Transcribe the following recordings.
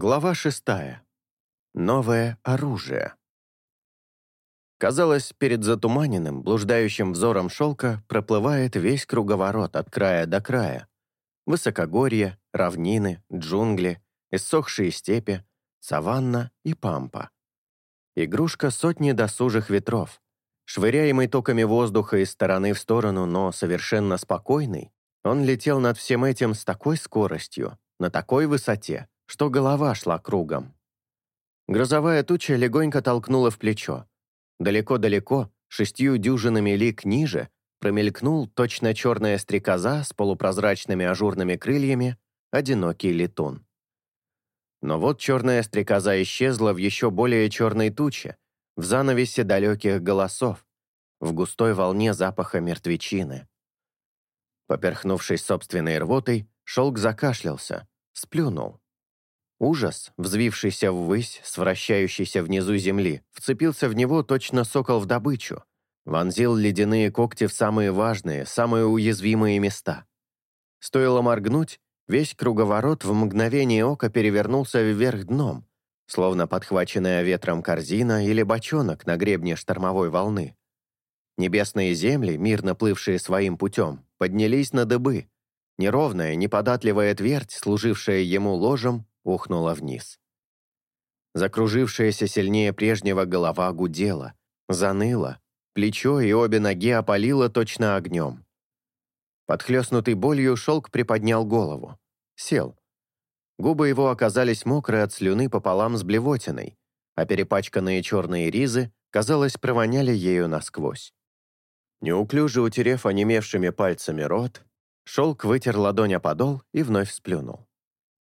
Глава шестая. Новое оружие. Казалось, перед затуманенным, блуждающим взором шелка проплывает весь круговорот от края до края. Высокогорье, равнины, джунгли, иссохшие степи, саванна и пампа. Игрушка сотни досужих ветров. Швыряемый токами воздуха из стороны в сторону, но совершенно спокойный, он летел над всем этим с такой скоростью, на такой высоте, что голова шла кругом. Грозовая туча легонько толкнула в плечо. Далеко-далеко, шестью дюжинами лик ниже, промелькнул точно черная стрекоза с полупрозрачными ажурными крыльями, одинокий летун. Но вот черная стрекоза исчезла в еще более черной туче, в занавесе далеких голосов, в густой волне запаха мертвечины. Поперхнувшись собственной рвотой, шелк закашлялся, сплюнул. Ужас, взвившийся ввысь с вращающейся внизу земли, вцепился в него точно сокол в добычу, вонзил ледяные когти в самые важные, самые уязвимые места. Стоило моргнуть, весь круговорот в мгновение ока перевернулся вверх дном, словно подхваченная ветром корзина или бочонок на гребне штормовой волны. Небесные земли, мирно плывшие своим путем, поднялись на дыбы. Неровная, неподатливая твердь, служившая ему ложем, ухнула вниз. Закружившаяся сильнее прежнего голова гудела, заныла, плечо и обе ноги опалило точно огнем. Подхлёстнутый болью шелк приподнял голову. Сел. Губы его оказались мокрые от слюны пополам с блевотиной, а перепачканные черные ризы, казалось, провоняли ею насквозь. Неуклюже утерев онемевшими пальцами рот, шелк вытер ладонь о подол и вновь сплюнул.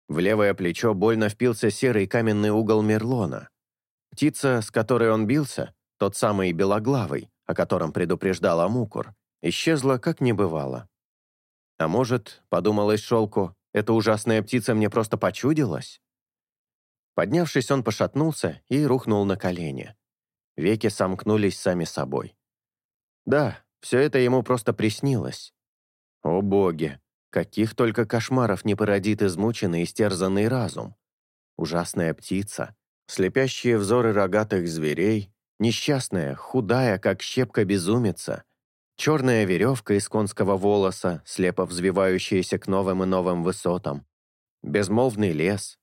В левое плечо больно впился серый каменный угол Мерлона. Птица, с которой он бился, тот самый белоглавый, о котором предупреждал Амукур, исчезла, как не бывало. А может, подумалось Шелку, эта ужасная птица мне просто почудилась? Поднявшись, он пошатнулся и рухнул на колени. Веки сомкнулись сами собой. Да, все это ему просто приснилось. О боги, Каких только кошмаров не породит измученный и стерзанный разум. Ужасная птица, слепящие взоры рогатых зверей, несчастная, худая, как щепка безумица, черная веревка из конского волоса, слепо взвивающаяся к новым и новым высотам, безмолвный лес,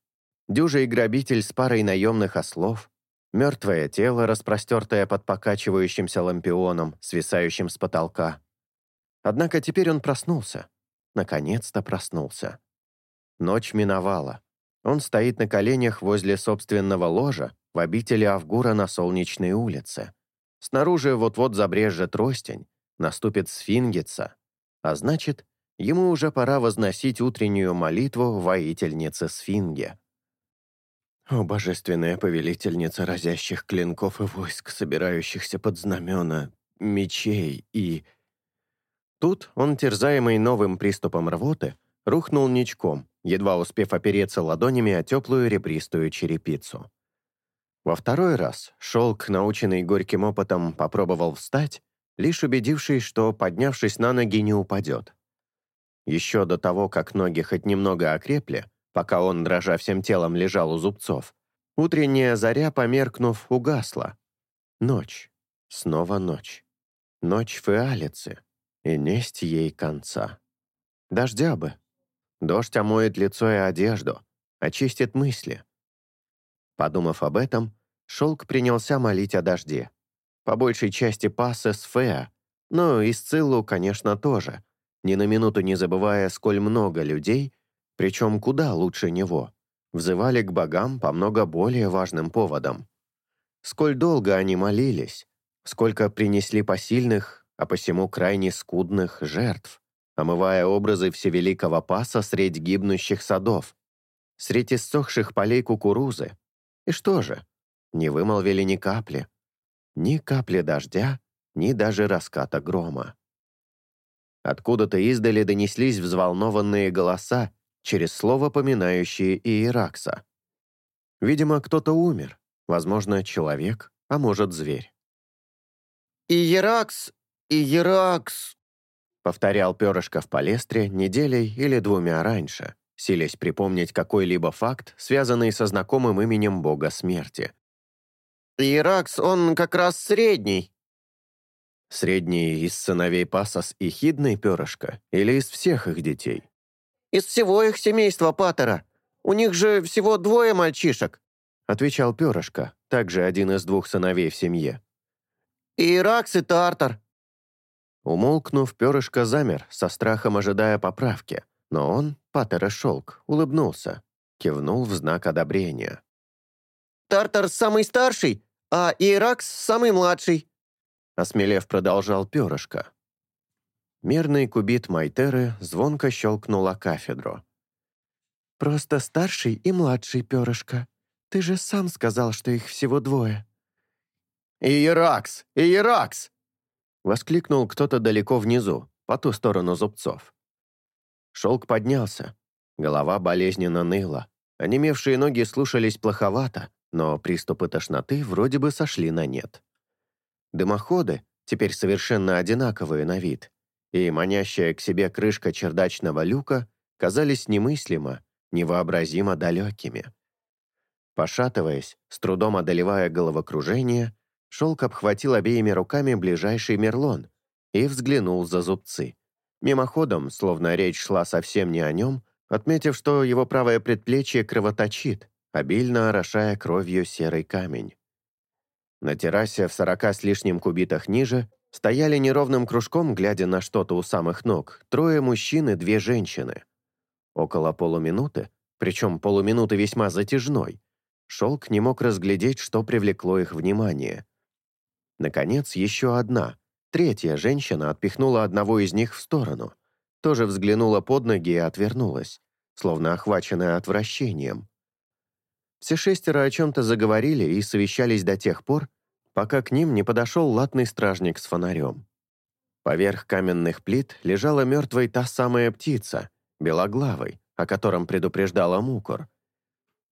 дюжий грабитель с парой наемных ослов, мертвое тело, распростертое под покачивающимся лампионом, свисающим с потолка. Однако теперь он проснулся наконец-то проснулся. Ночь миновала. Он стоит на коленях возле собственного ложа в обители Авгура на Солнечной улице. Снаружи вот-вот забрежет ростень, наступит сфингица, а значит, ему уже пора возносить утреннюю молитву воительнице Сфинге. «О, божественная повелительница разящих клинков и войск, собирающихся под знамена, мечей и Тут он, терзаемый новым приступом рвоты, рухнул ничком, едва успев опереться ладонями о теплую ребристую черепицу. Во второй раз шелк, наученный горьким опытом, попробовал встать, лишь убедившись, что, поднявшись на ноги, не упадет. Еще до того, как ноги хоть немного окрепли, пока он, дрожа всем телом, лежал у зубцов, утренняя заря, померкнув, угасла. Ночь. Снова ночь. Ночь фиалицы и несть ей конца. Дождя бы. Дождь омоет лицо и одежду, очистит мысли. Подумав об этом, Шелк принялся молить о дожде. По большей части пассы с Феа, но и Сциллу, конечно, тоже, ни на минуту не забывая, сколь много людей, причем куда лучше него, взывали к богам по много более важным поводам. Сколь долго они молились, сколько принесли посильных, а посему крайне скудных жертв, омывая образы всевеликого паса средь гибнущих садов, средь иссохших полей кукурузы. И что же? Не вымолвили ни капли. Ни капли дождя, ни даже раската грома. Откуда-то издали донеслись взволнованные голоса, через слово поминающие Иеракса. Видимо, кто-то умер, возможно, человек, а может, зверь. «Иеракс «Иеракс!» — повторял перышко в палестре неделей или двумя раньше, силясь припомнить какой-либо факт, связанный со знакомым именем бога смерти. «Иракс, он как раз средний». Средний из сыновей Пасос и Хидной перышко или из всех их детей? «Из всего их семейства Паттера. У них же всего двое мальчишек», отвечал перышко, также один из двух сыновей в семье. «Иракс и Тартар». Умолкнув, перышко замер, со страхом ожидая поправки, но он, Паттер и Шелк, улыбнулся, кивнул в знак одобрения. «Тартар самый старший, а Иракс самый младший», осмелев продолжал перышко. Мерный кубит Майтеры звонко щелкнул о кафедру. «Просто старший и младший перышко. Ты же сам сказал, что их всего двое». «Иеракс! Иеракс!» Воскликнул кто-то далеко внизу, по ту сторону зубцов. Шелк поднялся. Голова болезненно ныла. Онемевшие ноги слушались плоховато, но приступы тошноты вроде бы сошли на нет. Дымоходы, теперь совершенно одинаковые на вид, и манящая к себе крышка чердачного люка казались немыслимо, невообразимо далекими. Пошатываясь, с трудом одолевая головокружение, Шелк обхватил обеими руками ближайший мерлон и взглянул за зубцы. Мимоходом, словно речь шла совсем не о нем, отметив, что его правое предплечье кровоточит, обильно орошая кровью серый камень. На террасе в сорока с лишним кубитах ниже стояли неровным кружком, глядя на что-то у самых ног, трое мужчин и две женщины. Около полуминуты, причем полуминуты весьма затяжной, Шелк не мог разглядеть, что привлекло их внимание. Наконец, еще одна, третья женщина отпихнула одного из них в сторону, тоже взглянула под ноги и отвернулась, словно охваченная отвращением. Все шестеро о чем-то заговорили и совещались до тех пор, пока к ним не подошел латный стражник с фонарем. Поверх каменных плит лежала мертвой та самая птица, белоглавой, о котором предупреждала Мукор.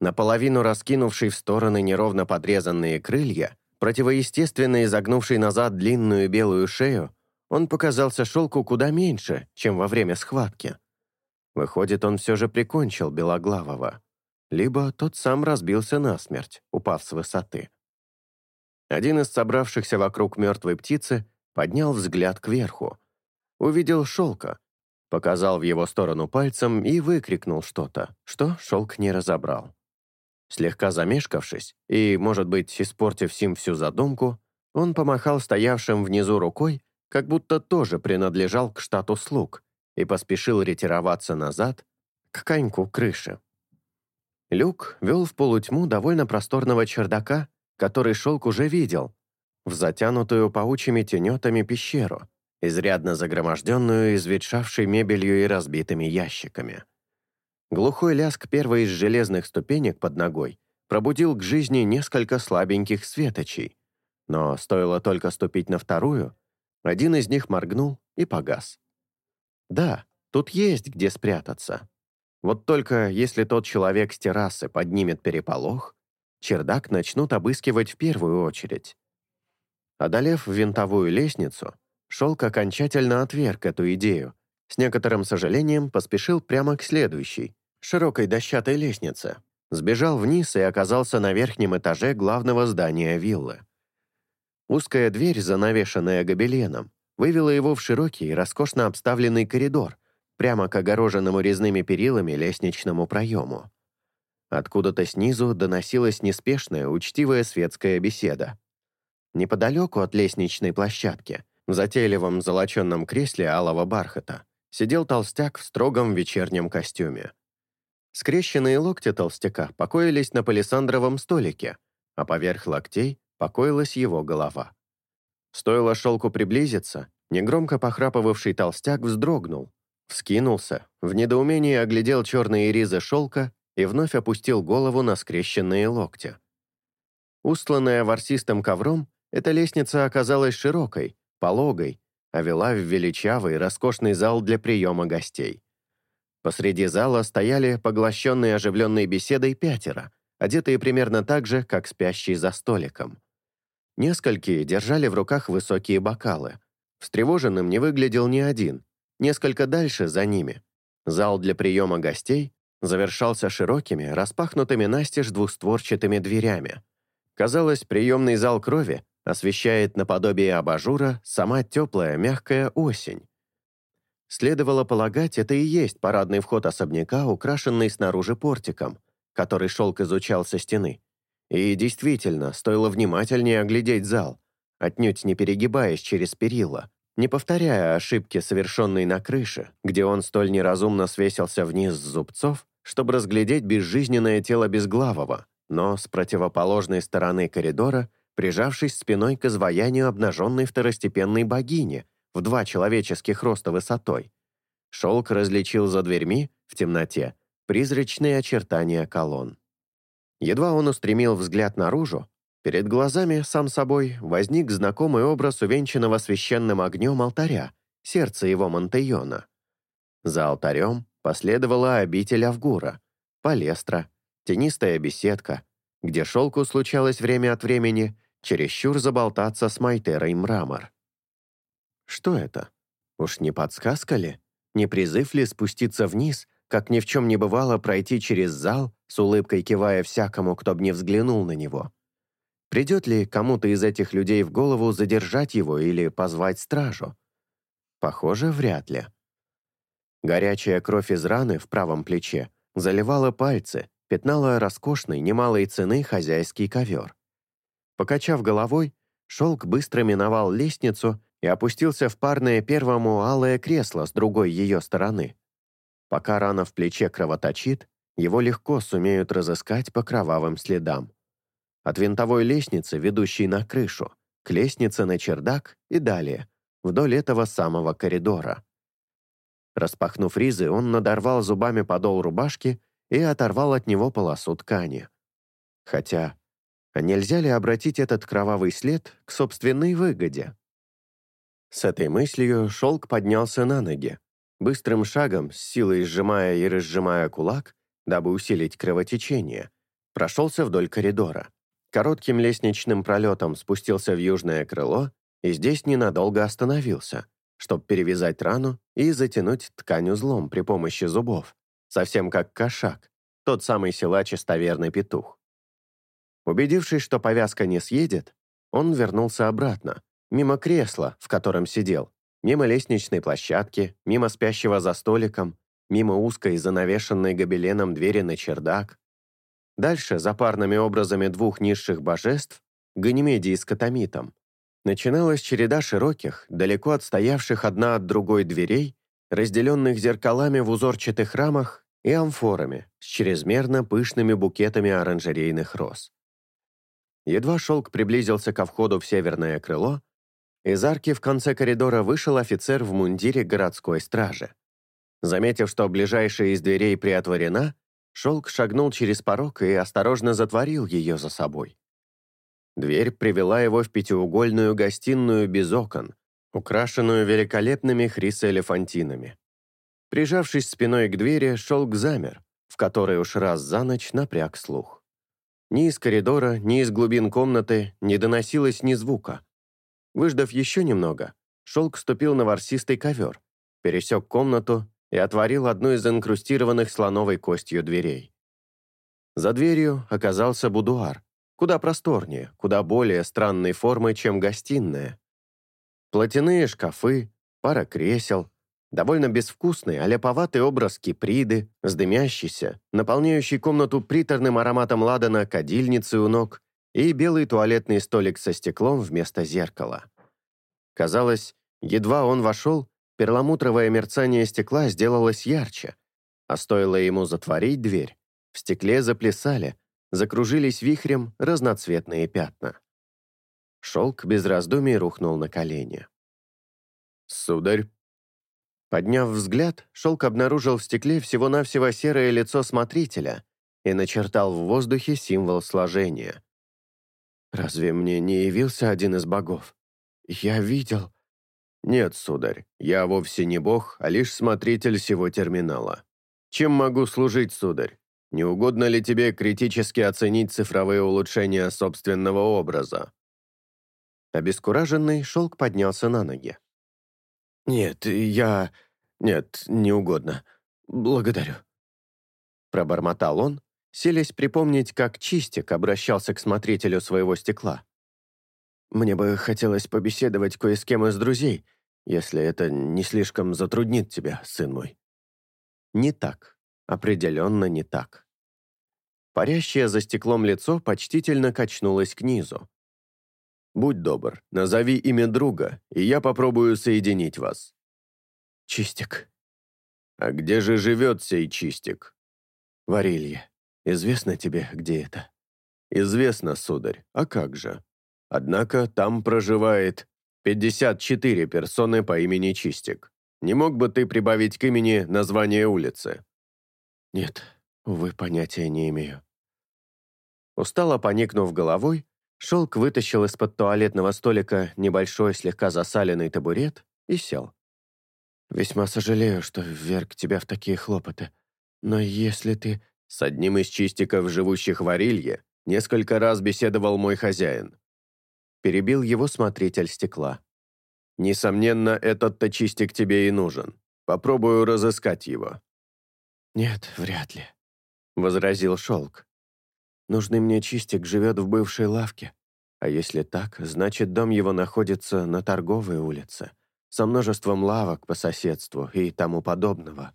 Наполовину раскинувший в стороны неровно подрезанные крылья, противоестественно изогнувший назад длинную белую шею, он показался шелку куда меньше, чем во время схватки. Выходит, он все же прикончил Белоглавого. Либо тот сам разбился насмерть, упав с высоты. Один из собравшихся вокруг мертвой птицы поднял взгляд кверху. Увидел шелка, показал в его сторону пальцем и выкрикнул что-то, что шелк не разобрал. Слегка замешкавшись и, может быть, испортив Сим всю задумку, он помахал стоявшим внизу рукой, как будто тоже принадлежал к штату слуг, и поспешил ретироваться назад к коньку крыши. Люк вел в полутьму довольно просторного чердака, который Шелк уже видел, в затянутую паучьими тенетами пещеру, изрядно загроможденную изветшавшей мебелью и разбитыми ящиками. Глухой ляск первой из железных ступенек под ногой пробудил к жизни несколько слабеньких светочей, но стоило только ступить на вторую, один из них моргнул и погас. Да, тут есть где спрятаться. Вот только если тот человек с террасы поднимет переполох, чердак начнут обыскивать в первую очередь. Одолев винтовую лестницу, Шелк окончательно отверг эту идею, с некоторым сожалением поспешил прямо к следующей, широкой дощатой лестнице, сбежал вниз и оказался на верхнем этаже главного здания виллы. Узкая дверь, занавешенная гобеленом, вывела его в широкий, роскошно обставленный коридор, прямо к огороженному резными перилами лестничному проему. Откуда-то снизу доносилась неспешная, учтивая светская беседа. Неподалеку от лестничной площадки, в затейливом золоченном кресле алого бархата, сидел толстяк в строгом вечернем костюме. Скрещенные локти толстяка покоились на палисандровом столике, а поверх локтей покоилась его голова. Стоило шелку приблизиться, негромко похрапывавший толстяк вздрогнул, вскинулся, в недоумении оглядел черные ризы шелка и вновь опустил голову на скрещенные локти. Устланная ворсистым ковром, эта лестница оказалась широкой, пологой, а вела в величавый, роскошный зал для приема гостей. Посреди зала стояли поглощенные оживленной беседой пятеро, одетые примерно так же, как спящие за столиком. Несколькие держали в руках высокие бокалы. Встревоженным не выглядел ни один. Несколько дальше, за ними, зал для приема гостей завершался широкими, распахнутыми настежь двухстворчатыми дверями. Казалось, приемный зал крови освещает наподобие абажура сама теплая, мягкая осень. Следовало полагать, это и есть парадный вход особняка, украшенный снаружи портиком, который шелк изучал со стены. И действительно, стоило внимательнее оглядеть зал, отнюдь не перегибаясь через перила, не повторяя ошибки, совершенной на крыше, где он столь неразумно свесился вниз с зубцов, чтобы разглядеть безжизненное тело безглавого, но с противоположной стороны коридора, прижавшись спиной к изваянию обнаженной второстепенной богини в два человеческих роста высотой. Шелк различил за дверьми, в темноте, призрачные очертания колонн. Едва он устремил взгляд наружу, перед глазами, сам собой, возник знакомый образ увенчанного священным огнем алтаря, сердце его Монтейона. За алтарем последовала обитель Авгура, палестра, тенистая беседка, где шелку случалось время от времени чересчур заболтаться с Майтерой мрамор. Что это? Уж не подсказка ли? Не призыв ли спуститься вниз, как ни в чем не бывало пройти через зал, с улыбкой кивая всякому, кто б не взглянул на него? Придет ли кому-то из этих людей в голову задержать его или позвать стражу? Похоже, вряд ли. Горячая кровь из раны в правом плече заливала пальцы, пятнала роскошный, немалой цены хозяйский ковер. Покачав головой, шелк быстро миновал лестницу и опустился в парное первому алое кресло с другой ее стороны. Пока рана в плече кровоточит, его легко сумеют разыскать по кровавым следам. От винтовой лестницы, ведущей на крышу, к лестнице на чердак и далее, вдоль этого самого коридора. Распахнув ризы, он надорвал зубами подол рубашки и оторвал от него полосу ткани. Хотя, а нельзя ли обратить этот кровавый след к собственной выгоде? С этой мыслью шелк поднялся на ноги, быстрым шагом, с силой сжимая и разжимая кулак, дабы усилить кровотечение, прошелся вдоль коридора. Коротким лестничным пролетом спустился в южное крыло и здесь ненадолго остановился, чтобы перевязать рану и затянуть ткань узлом при помощи зубов, совсем как кошак, тот самый силач истоверный петух. Убедившись, что повязка не съедет, он вернулся обратно, мимо кресла, в котором сидел, мимо лестничной площадки, мимо спящего за столиком, мимо узкой занавешенной гобеленом двери на чердак. Дальше, за парными образами двух низших божеств, Ганимедии с Катамитом, Начиналась череда широких, далеко отстоявших одна от другой дверей, разделенных зеркалами в узорчатых рамах и амфорами с чрезмерно пышными букетами оранжерейных роз. Едва шелк приблизился ко входу в северное крыло, из арки в конце коридора вышел офицер в мундире городской стражи. Заметив, что ближайшая из дверей приотворена, шелк шагнул через порог и осторожно затворил ее за собой. Дверь привела его в пятиугольную гостиную без окон, украшенную великолепными хрисоэлефантинами. Прижавшись спиной к двери, шелк замер, в который уж раз за ночь напряг слух. Ни из коридора, ни из глубин комнаты не доносилось ни звука. Выждав еще немного, шелк ступил на ворсистый ковер, пересек комнату и отворил одну из инкрустированных слоновой костью дверей. За дверью оказался будуар, Куда просторнее, куда более странной формы, чем гостиная. Платяные шкафы, пара кресел, довольно безвкусный, а ляповатый образ киприды, с дымящейся, наполняющий комнату приторным ароматом ладана кадильницы у ног и белый туалетный столик со стеклом вместо зеркала. Казалось, едва он вошел, перламутровое мерцание стекла сделалось ярче, а стоило ему затворить дверь, в стекле заплясали, закружились вихрем разноцветные пятна. Шелк без раздумий рухнул на колени. «Сударь!» Подняв взгляд, Шелк обнаружил в стекле всего-навсего серое лицо смотрителя и начертал в воздухе символ сложения. «Разве мне не явился один из богов? Я видел...» «Нет, сударь, я вовсе не бог, а лишь смотритель всего терминала. Чем могу служить, сударь? Не угодно ли тебе критически оценить цифровые улучшения собственного образа?» Обескураженный, Шелк поднялся на ноги. «Нет, я... Нет, не угодно. Благодарю». пробормотал он, селись припомнить, как Чистик обращался к смотрителю своего стекла. «Мне бы хотелось побеседовать кое с кем из друзей, если это не слишком затруднит тебя, сын мой». Не так. Определенно не так. Парящее за стеклом лицо почтительно качнулось к низу. «Будь добр, назови имя друга, и я попробую соединить вас». «Чистик». «А где же живет сей Чистик?» «Варилье. Известно тебе, где это?» «Известно, сударь. А как же? Однако там проживает 54 персоны по имени Чистик. Не мог бы ты прибавить к имени название улицы?» «Нет, увы, понятия не имею». Устало поникнув головой, Шелк вытащил из-под туалетного столика небольшой слегка засаленный табурет и сел. «Весьма сожалею, что вверг тебя в такие хлопоты, но если ты...» С одним из чистиков, живущих в Арилье, несколько раз беседовал мой хозяин. Перебил его смотритель стекла. Несомненно, этот-то чистик тебе и нужен. Попробую разыскать его». «Нет, вряд ли», — возразил Шелк. «Нужный мне чистик живет в бывшей лавке. А если так, значит, дом его находится на торговой улице, со множеством лавок по соседству и тому подобного.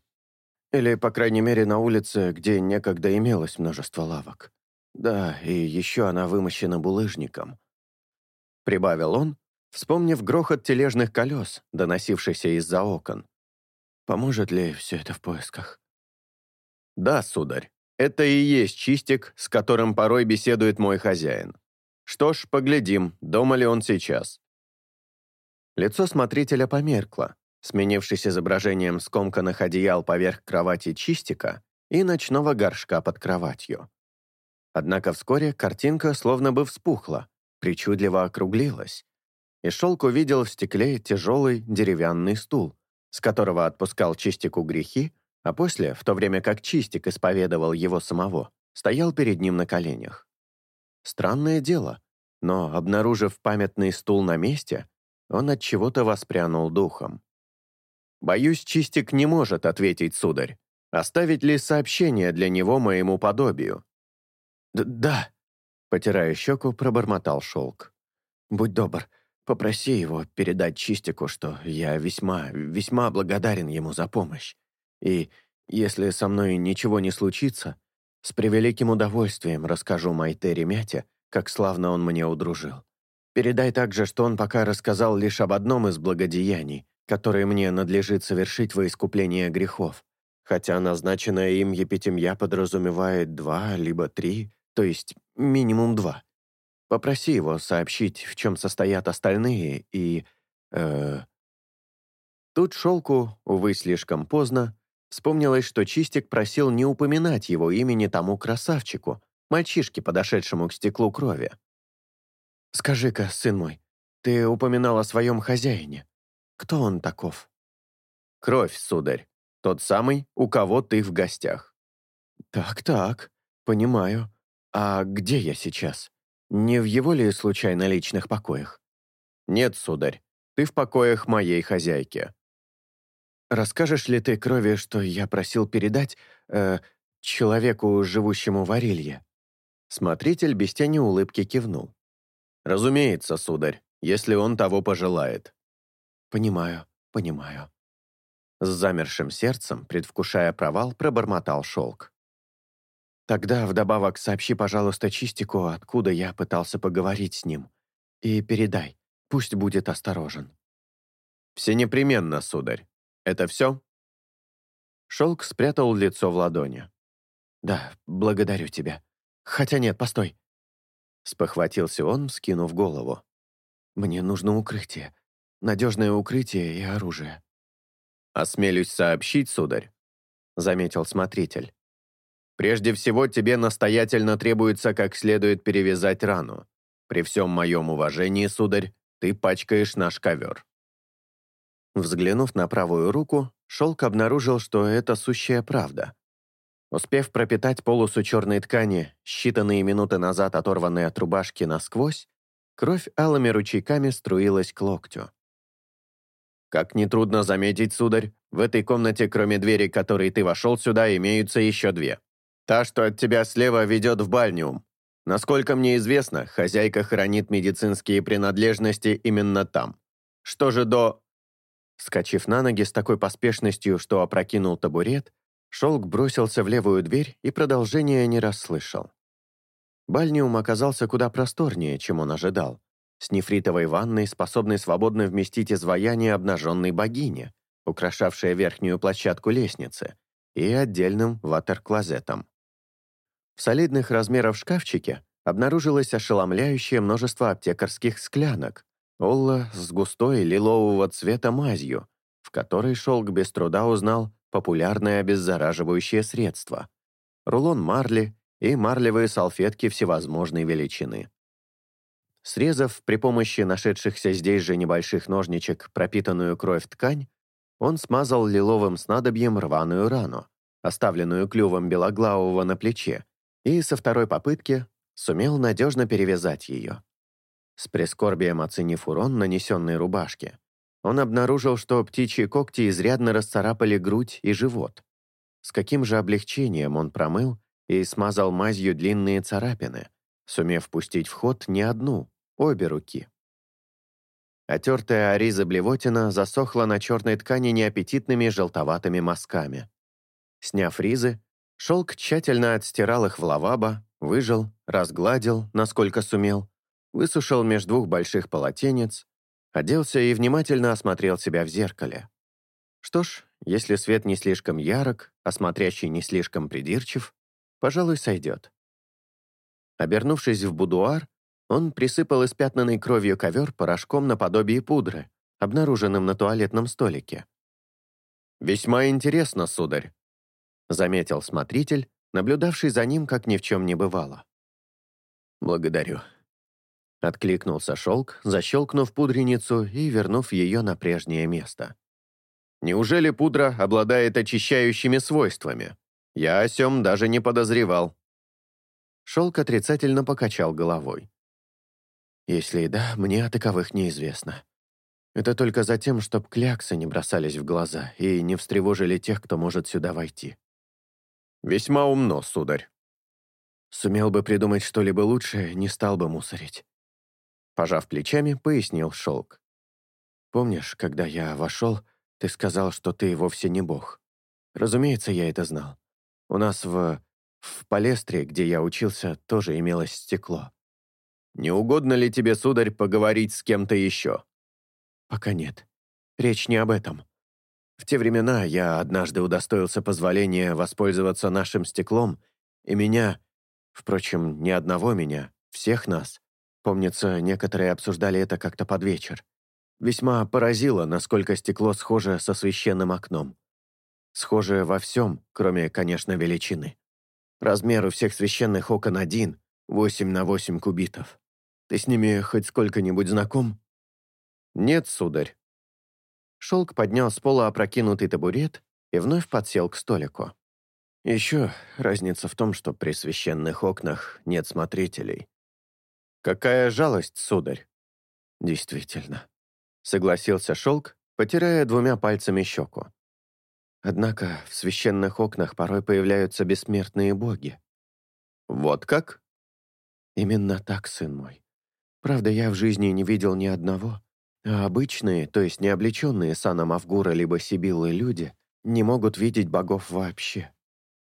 Или, по крайней мере, на улице, где некогда имелось множество лавок. Да, и еще она вымощена булыжником». Прибавил он, вспомнив грохот тележных колес, доносившийся из-за окон. Поможет ли все это в поисках? Да, сударь, это и есть чистик, с которым порой беседует мой хозяин. Что ж, поглядим, дома ли он сейчас. Лицо смотрителя померкло, сменившись изображением скомканных одеял поверх кровати чистика и ночного горшка под кроватью. Однако вскоре картинка словно бы вспухла, причудливо округлилась, и Шелк увидел в стекле тяжелый деревянный стул, с которого отпускал Чистику грехи, а после, в то время как Чистик исповедовал его самого, стоял перед ним на коленях. Странное дело, но, обнаружив памятный стул на месте, он от чего-то воспрянул духом. «Боюсь, Чистик не может ответить, сударь. Оставить ли сообщение для него моему подобию?» «Да», — потирая щеку, пробормотал шелк. «Будь добр, Попроси его передать Чистику, что я весьма, весьма благодарен ему за помощь. И если со мной ничего не случится, с превеликим удовольствием расскажу Майтере Мяте, как славно он мне удружил. Передай также, что он пока рассказал лишь об одном из благодеяний, которые мне надлежит совершить во искупление грехов, хотя назначенная им епитемья подразумевает два либо три, то есть минимум два. Попроси его сообщить, в чем состоят остальные, и... Э... Тут Шелку, увы, слишком поздно, вспомнилось, что Чистик просил не упоминать его имени тому красавчику, мальчишке, подошедшему к стеклу крови. «Скажи-ка, сын мой, ты упоминал о своем хозяине. Кто он таков?» «Кровь, сударь. Тот самый, у кого ты в гостях». «Так-так, понимаю. А где я сейчас?» Не в его ли случайно личных покоях? Нет, сударь, ты в покоях моей хозяйки. Расскажешь ли ты крови, что я просил передать э, человеку, живущему в Арилье? Смотритель без тени улыбки кивнул. «Разумеется, сударь, если он того пожелает». «Понимаю, понимаю». С замершим сердцем, предвкушая провал, пробормотал шелк. Тогда вдобавок сообщи, пожалуйста, Чистику, откуда я пытался поговорить с ним. И передай, пусть будет осторожен». «Все непременно, сударь. Это все?» Шелк спрятал лицо в ладони. «Да, благодарю тебя. Хотя нет, постой». Спохватился он, скинув голову. «Мне нужно укрытие. Надежное укрытие и оружие». «Осмелюсь сообщить, сударь», — заметил смотритель. Прежде всего, тебе настоятельно требуется как следует перевязать рану. При всем моем уважении, сударь, ты пачкаешь наш ковер». Взглянув на правую руку, Шелк обнаружил, что это сущая правда. Успев пропитать полосу черной ткани, считанные минуты назад оторванной от рубашки насквозь, кровь алыми ручейками струилась к локтю. «Как нетрудно заметить, сударь, в этой комнате, кроме двери, которой ты вошел сюда, имеются еще две. «Та, что от тебя слева, ведет в бальниум. Насколько мне известно, хозяйка хранит медицинские принадлежности именно там. Что же до...» Скочив на ноги с такой поспешностью, что опрокинул табурет, Шелк бросился в левую дверь и продолжения не расслышал. Бальниум оказался куда просторнее, чем он ожидал, с нефритовой ванной, способной свободно вместить изваяние обнаженной богини, украшавшее верхнюю площадку лестницы, и отдельным ватер-клозетом. В солидных размеров шкафчике обнаружилось ошеломляющее множество аптекарских склянок, Олла с густой лилового цвета мазью, в которой шелк без труда узнал популярное обеззараживающее средство, рулон марли и марлевые салфетки всевозможной величины. Срезав при помощи нашедшихся здесь же небольших ножничек пропитанную кровь ткань, он смазал лиловым снадобьем рваную рану, оставленную клювом белоглавого на плече, и со второй попытки сумел надежно перевязать ее. С прискорбием оценив урон, нанесенный рубашке, он обнаружил, что птичьи когти изрядно расцарапали грудь и живот. С каким же облегчением он промыл и смазал мазью длинные царапины, сумев пустить в ход не одну, обе руки. Отертая ариза блевотина засохла на черной ткани неаппетитными желтоватыми мазками. Сняв ризы, шелк тщательно отстирал их в лаваба, выжил, разгладил, насколько сумел, высушил меж двух больших полотенец, оделся и внимательно осмотрел себя в зеркале. Что ж, если свет не слишком ярок, а смотрящий не слишком придирчив, пожалуй, сойдет. Обернувшись в будуар, он присыпал испятнанный кровью ковер порошком наподобие пудры, обнаруженным на туалетном столике. «Весьма интересно, сударь», — заметил смотритель, наблюдавший за ним, как ни в чем не бывало. «Благодарю», Откликнулся шелк, защелкнув пудреницу и вернув ее на прежнее место. «Неужели пудра обладает очищающими свойствами? Я о сём даже не подозревал». Шелк отрицательно покачал головой. «Если и да, мне о таковых неизвестно. Это только за тем, чтоб кляксы не бросались в глаза и не встревожили тех, кто может сюда войти». «Весьма умно, сударь». Сумел бы придумать что-либо лучше, не стал бы мусорить. Пожав плечами, пояснил Шелк. «Помнишь, когда я вошел, ты сказал, что ты вовсе не бог? Разумеется, я это знал. У нас в... в Палестре, где я учился, тоже имелось стекло. Не угодно ли тебе, сударь, поговорить с кем-то еще?» «Пока нет. Речь не об этом. В те времена я однажды удостоился позволения воспользоваться нашим стеклом, и меня, впрочем, не одного меня, всех нас, Помнится, некоторые обсуждали это как-то под вечер. Весьма поразило, насколько стекло схоже со священным окном. Схоже во всем, кроме, конечно, величины. Размер у всех священных окон один, 8 на 8 кубитов. Ты с ними хоть сколько-нибудь знаком? Нет, сударь. Шелк поднял с пола опрокинутый табурет и вновь подсел к столику. Еще разница в том, что при священных окнах нет смотрителей. «Какая жалость, сударь!» «Действительно», — согласился Шелк, потирая двумя пальцами щеку. «Однако в священных окнах порой появляются бессмертные боги». «Вот как?» «Именно так, сын мой. Правда, я в жизни не видел ни одного, а обычные, то есть не облеченные саном Авгура либо Сибиллы люди, не могут видеть богов вообще.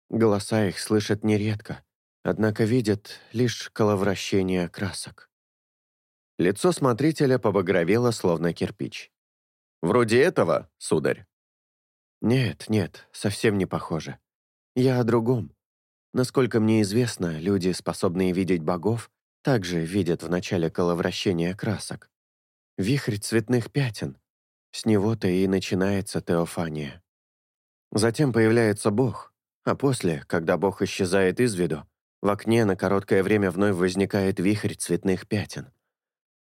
Голоса их слышат нередко, однако видят лишь коловращение красок. Лицо смотрителя побагровело, словно кирпич. «Вроде этого, сударь?» «Нет, нет, совсем не похоже. Я о другом. Насколько мне известно, люди, способные видеть богов, также видят в начале коловращения красок. Вихрь цветных пятен. С него-то и начинается теофания. Затем появляется Бог, а после, когда Бог исчезает из виду, в окне на короткое время вновь возникает вихрь цветных пятен.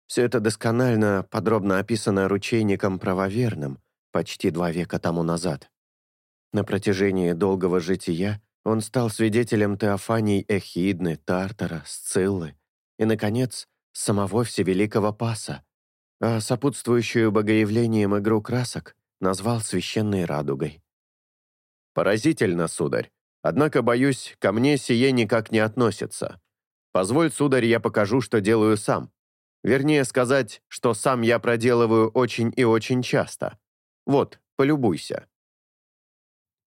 Все это досконально, подробно описано ручейником правоверным почти два века тому назад. На протяжении долгого жития он стал свидетелем теофаний Эхидны, Тартара, Сциллы и, наконец, самого Всевеликого Паса, а сопутствующую богоявлением игру красок назвал священной радугой. «Поразительно, сударь. Однако, боюсь, ко мне сие никак не относится. Позволь, сударь, я покажу, что делаю сам. Вернее сказать, что сам я проделываю очень и очень часто. Вот, полюбуйся».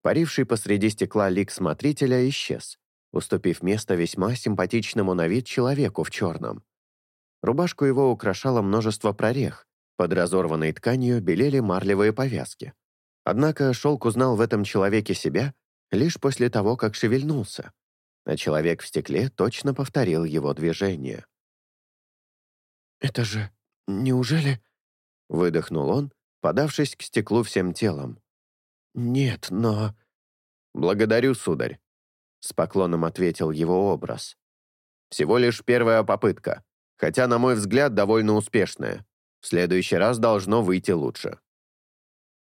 Паривший посреди стекла лик смотрителя исчез, уступив место весьма симпатичному на вид человеку в черном. Рубашку его украшало множество прорех, под разорванной тканью белели марлевые повязки. Однако шелк узнал в этом человеке себя лишь после того, как шевельнулся, а человек в стекле точно повторил его движение. «Это же... неужели...» — выдохнул он, подавшись к стеклу всем телом. «Нет, но...» «Благодарю, сударь», — с поклоном ответил его образ. «Всего лишь первая попытка, хотя, на мой взгляд, довольно успешная. В следующий раз должно выйти лучше».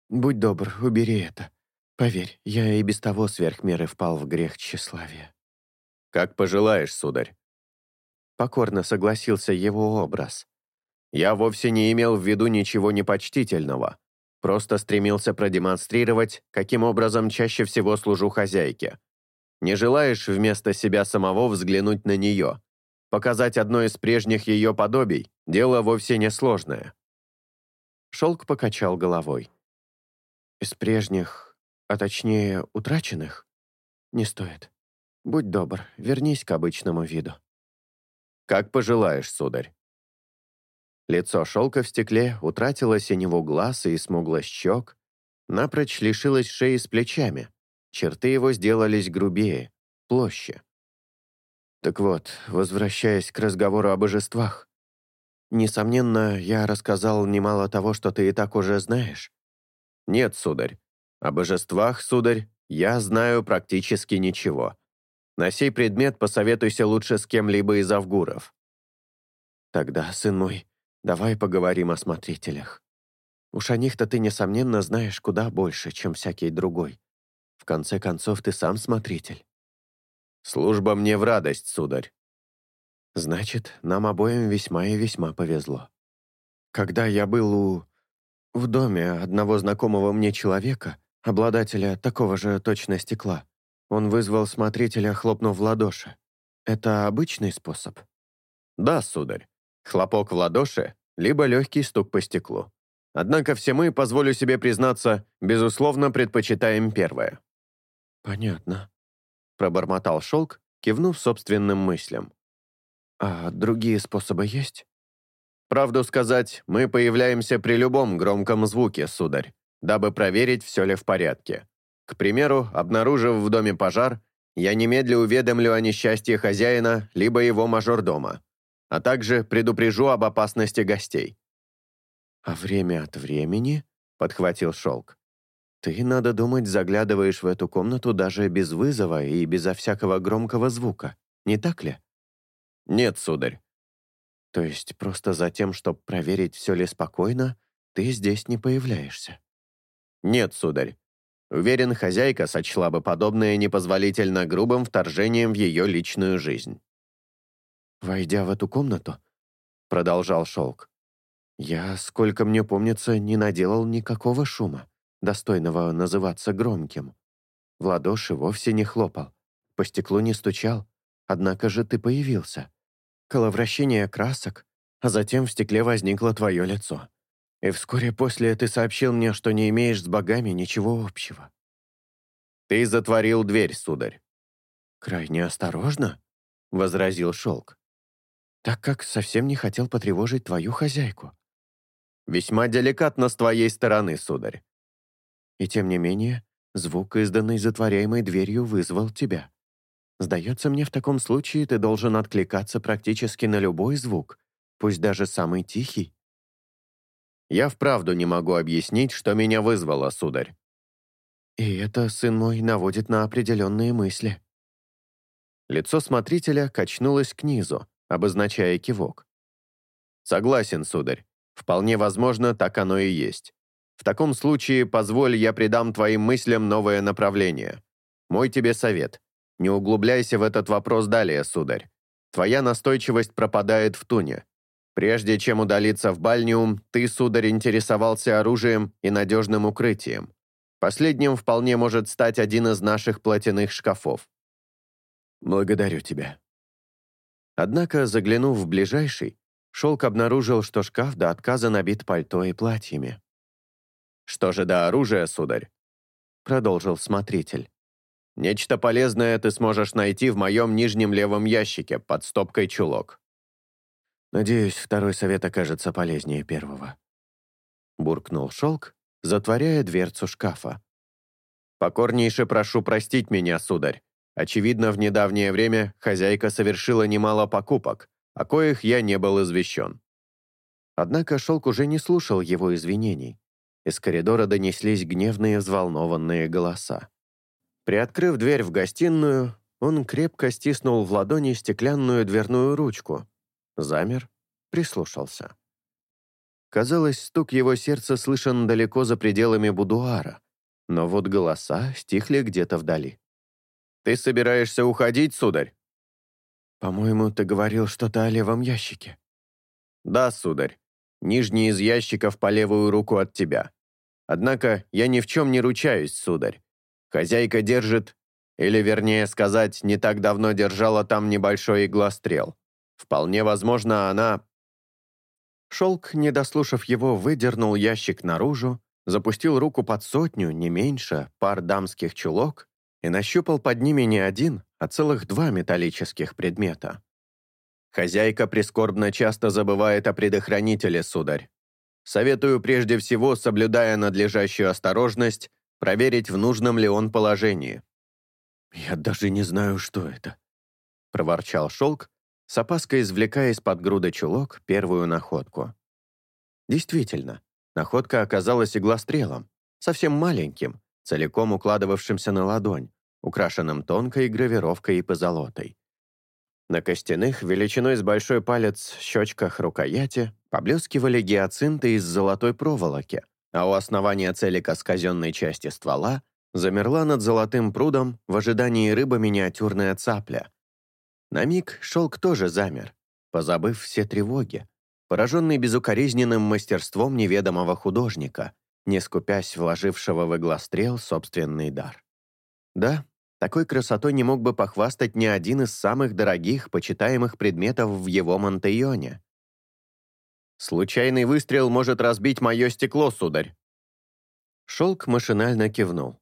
«Будь добр, убери это. Поверь, я и без того сверх меры впал в грех тщеславия». «Как пожелаешь, сударь». Покорно согласился его образ. «Я вовсе не имел в виду ничего непочтительного. Просто стремился продемонстрировать, каким образом чаще всего служу хозяйке. Не желаешь вместо себя самого взглянуть на нее? Показать одно из прежних ее подобий – дело вовсе не сложное». Шелк покачал головой. «Из прежних, а точнее утраченных? Не стоит. Будь добр, вернись к обычному виду». «Как пожелаешь, сударь». Лицо шелка в стекле утратило синеву глаз и смуглость щек, напрочь лишилось шеи с плечами, черты его сделались грубее, площе. Так вот, возвращаясь к разговору о божествах, несомненно, я рассказал немало того, что ты и так уже знаешь. Нет, сударь, о божествах, сударь, я знаю практически ничего. На сей предмет посоветуйся лучше с кем-либо из авгуров. Тогда, сын мой, Давай поговорим о смотрителях. Уж о них-то ты, несомненно, знаешь куда больше, чем всякий другой. В конце концов, ты сам смотритель. Служба мне в радость, сударь. Значит, нам обоим весьма и весьма повезло. Когда я был у... в доме одного знакомого мне человека, обладателя такого же точно стекла, он вызвал смотрителя, хлопнув в ладоши. Это обычный способ? Да, сударь. Хлопок в ладоши, либо легкий стук по стеклу. Однако все мы, позволю себе признаться, безусловно, предпочитаем первое. «Понятно», — пробормотал шелк, кивнув собственным мыслям. «А другие способы есть?» «Правду сказать, мы появляемся при любом громком звуке, сударь, дабы проверить, все ли в порядке. К примеру, обнаружив в доме пожар, я немедля уведомлю о несчастье хозяина либо его мажордома а также предупрежу об опасности гостей». «А время от времени?» — подхватил Шелк. «Ты, надо думать, заглядываешь в эту комнату даже без вызова и безо всякого громкого звука, не так ли?» «Нет, сударь». «То есть просто за тем, чтобы проверить, все ли спокойно, ты здесь не появляешься?» «Нет, сударь. Уверен, хозяйка сочла бы подобное непозволительно грубым вторжением в ее личную жизнь». «Войдя в эту комнату», — продолжал Шелк, «я, сколько мне помнится, не наделал никакого шума, достойного называться громким. В ладоши вовсе не хлопал, по стеклу не стучал, однако же ты появился. Коловращение красок, а затем в стекле возникло твое лицо. И вскоре после ты сообщил мне, что не имеешь с богами ничего общего». «Ты затворил дверь, сударь». «Крайне осторожно», — возразил Шелк так как совсем не хотел потревожить твою хозяйку». «Весьма деликатно с твоей стороны, сударь». «И тем не менее, звук, изданный затворяемой дверью, вызвал тебя. Сдается мне, в таком случае ты должен откликаться практически на любой звук, пусть даже самый тихий». «Я вправду не могу объяснить, что меня вызвало, сударь». «И это, сын мой, наводит на определенные мысли». Лицо смотрителя качнулось к низу, обозначая кивок. «Согласен, сударь. Вполне возможно, так оно и есть. В таком случае, позволь, я придам твоим мыслям новое направление. Мой тебе совет. Не углубляйся в этот вопрос далее, сударь. Твоя настойчивость пропадает в туне. Прежде чем удалиться в Бальниум, ты, сударь, интересовался оружием и надежным укрытием. Последним вполне может стать один из наших платяных шкафов. Благодарю тебя. Однако, заглянув в ближайший, Шелк обнаружил, что шкаф до отказа набит пальто и платьями. «Что же до оружия, сударь?» Продолжил смотритель. «Нечто полезное ты сможешь найти в моем нижнем левом ящике под стопкой чулок». «Надеюсь, второй совет окажется полезнее первого», — буркнул Шелк, затворяя дверцу шкафа. «Покорнейше прошу простить меня, сударь. Очевидно, в недавнее время хозяйка совершила немало покупок, о коих я не был извещен». Однако Шелк уже не слушал его извинений. Из коридора донеслись гневные взволнованные голоса. Приоткрыв дверь в гостиную, он крепко стиснул в ладони стеклянную дверную ручку. Замер, прислушался. Казалось, стук его сердца слышен далеко за пределами будуара, но вот голоса стихли где-то вдали. «Ты собираешься уходить, сударь?» «По-моему, ты говорил что-то о левом ящике». «Да, сударь. Нижний из ящиков по левую руку от тебя. Однако я ни в чем не ручаюсь, сударь. Хозяйка держит, или, вернее сказать, не так давно держала там небольшой иглострел. Вполне возможно, она Шелк, не дослушав его, выдернул ящик наружу, запустил руку под сотню, не меньше, пар дамских чулок и нащупал под ними не один, а целых два металлических предмета. Хозяйка прискорбно часто забывает о предохранителе, сударь. Советую прежде всего, соблюдая надлежащую осторожность, проверить, в нужном ли он положении. «Я даже не знаю, что это», — проворчал Шелк, с опаской извлекая из-под груда чулок первую находку. Действительно, находка оказалась иглострелом, совсем маленьким, целиком укладывавшимся на ладонь, украшенным тонкой гравировкой и позолотой. На костяных, величиной с большой палец, щечках рукояти поблескивали гиацинты из золотой проволоки, а у основания целика с казенной части ствола замерла над золотым прудом в ожидании рыбы миниатюрная цапля, на миг шелк тоже замер, позабыв все тревоги, пораженный безукоризненным мастерством неведомого художника, не скупясь вложившего в иглострел собственный дар. Да, такой красотой не мог бы похвастать ни один из самых дорогих, почитаемых предметов в его Монтеоне. «Случайный выстрел может разбить мое стекло, сударь!» Шелк машинально кивнул.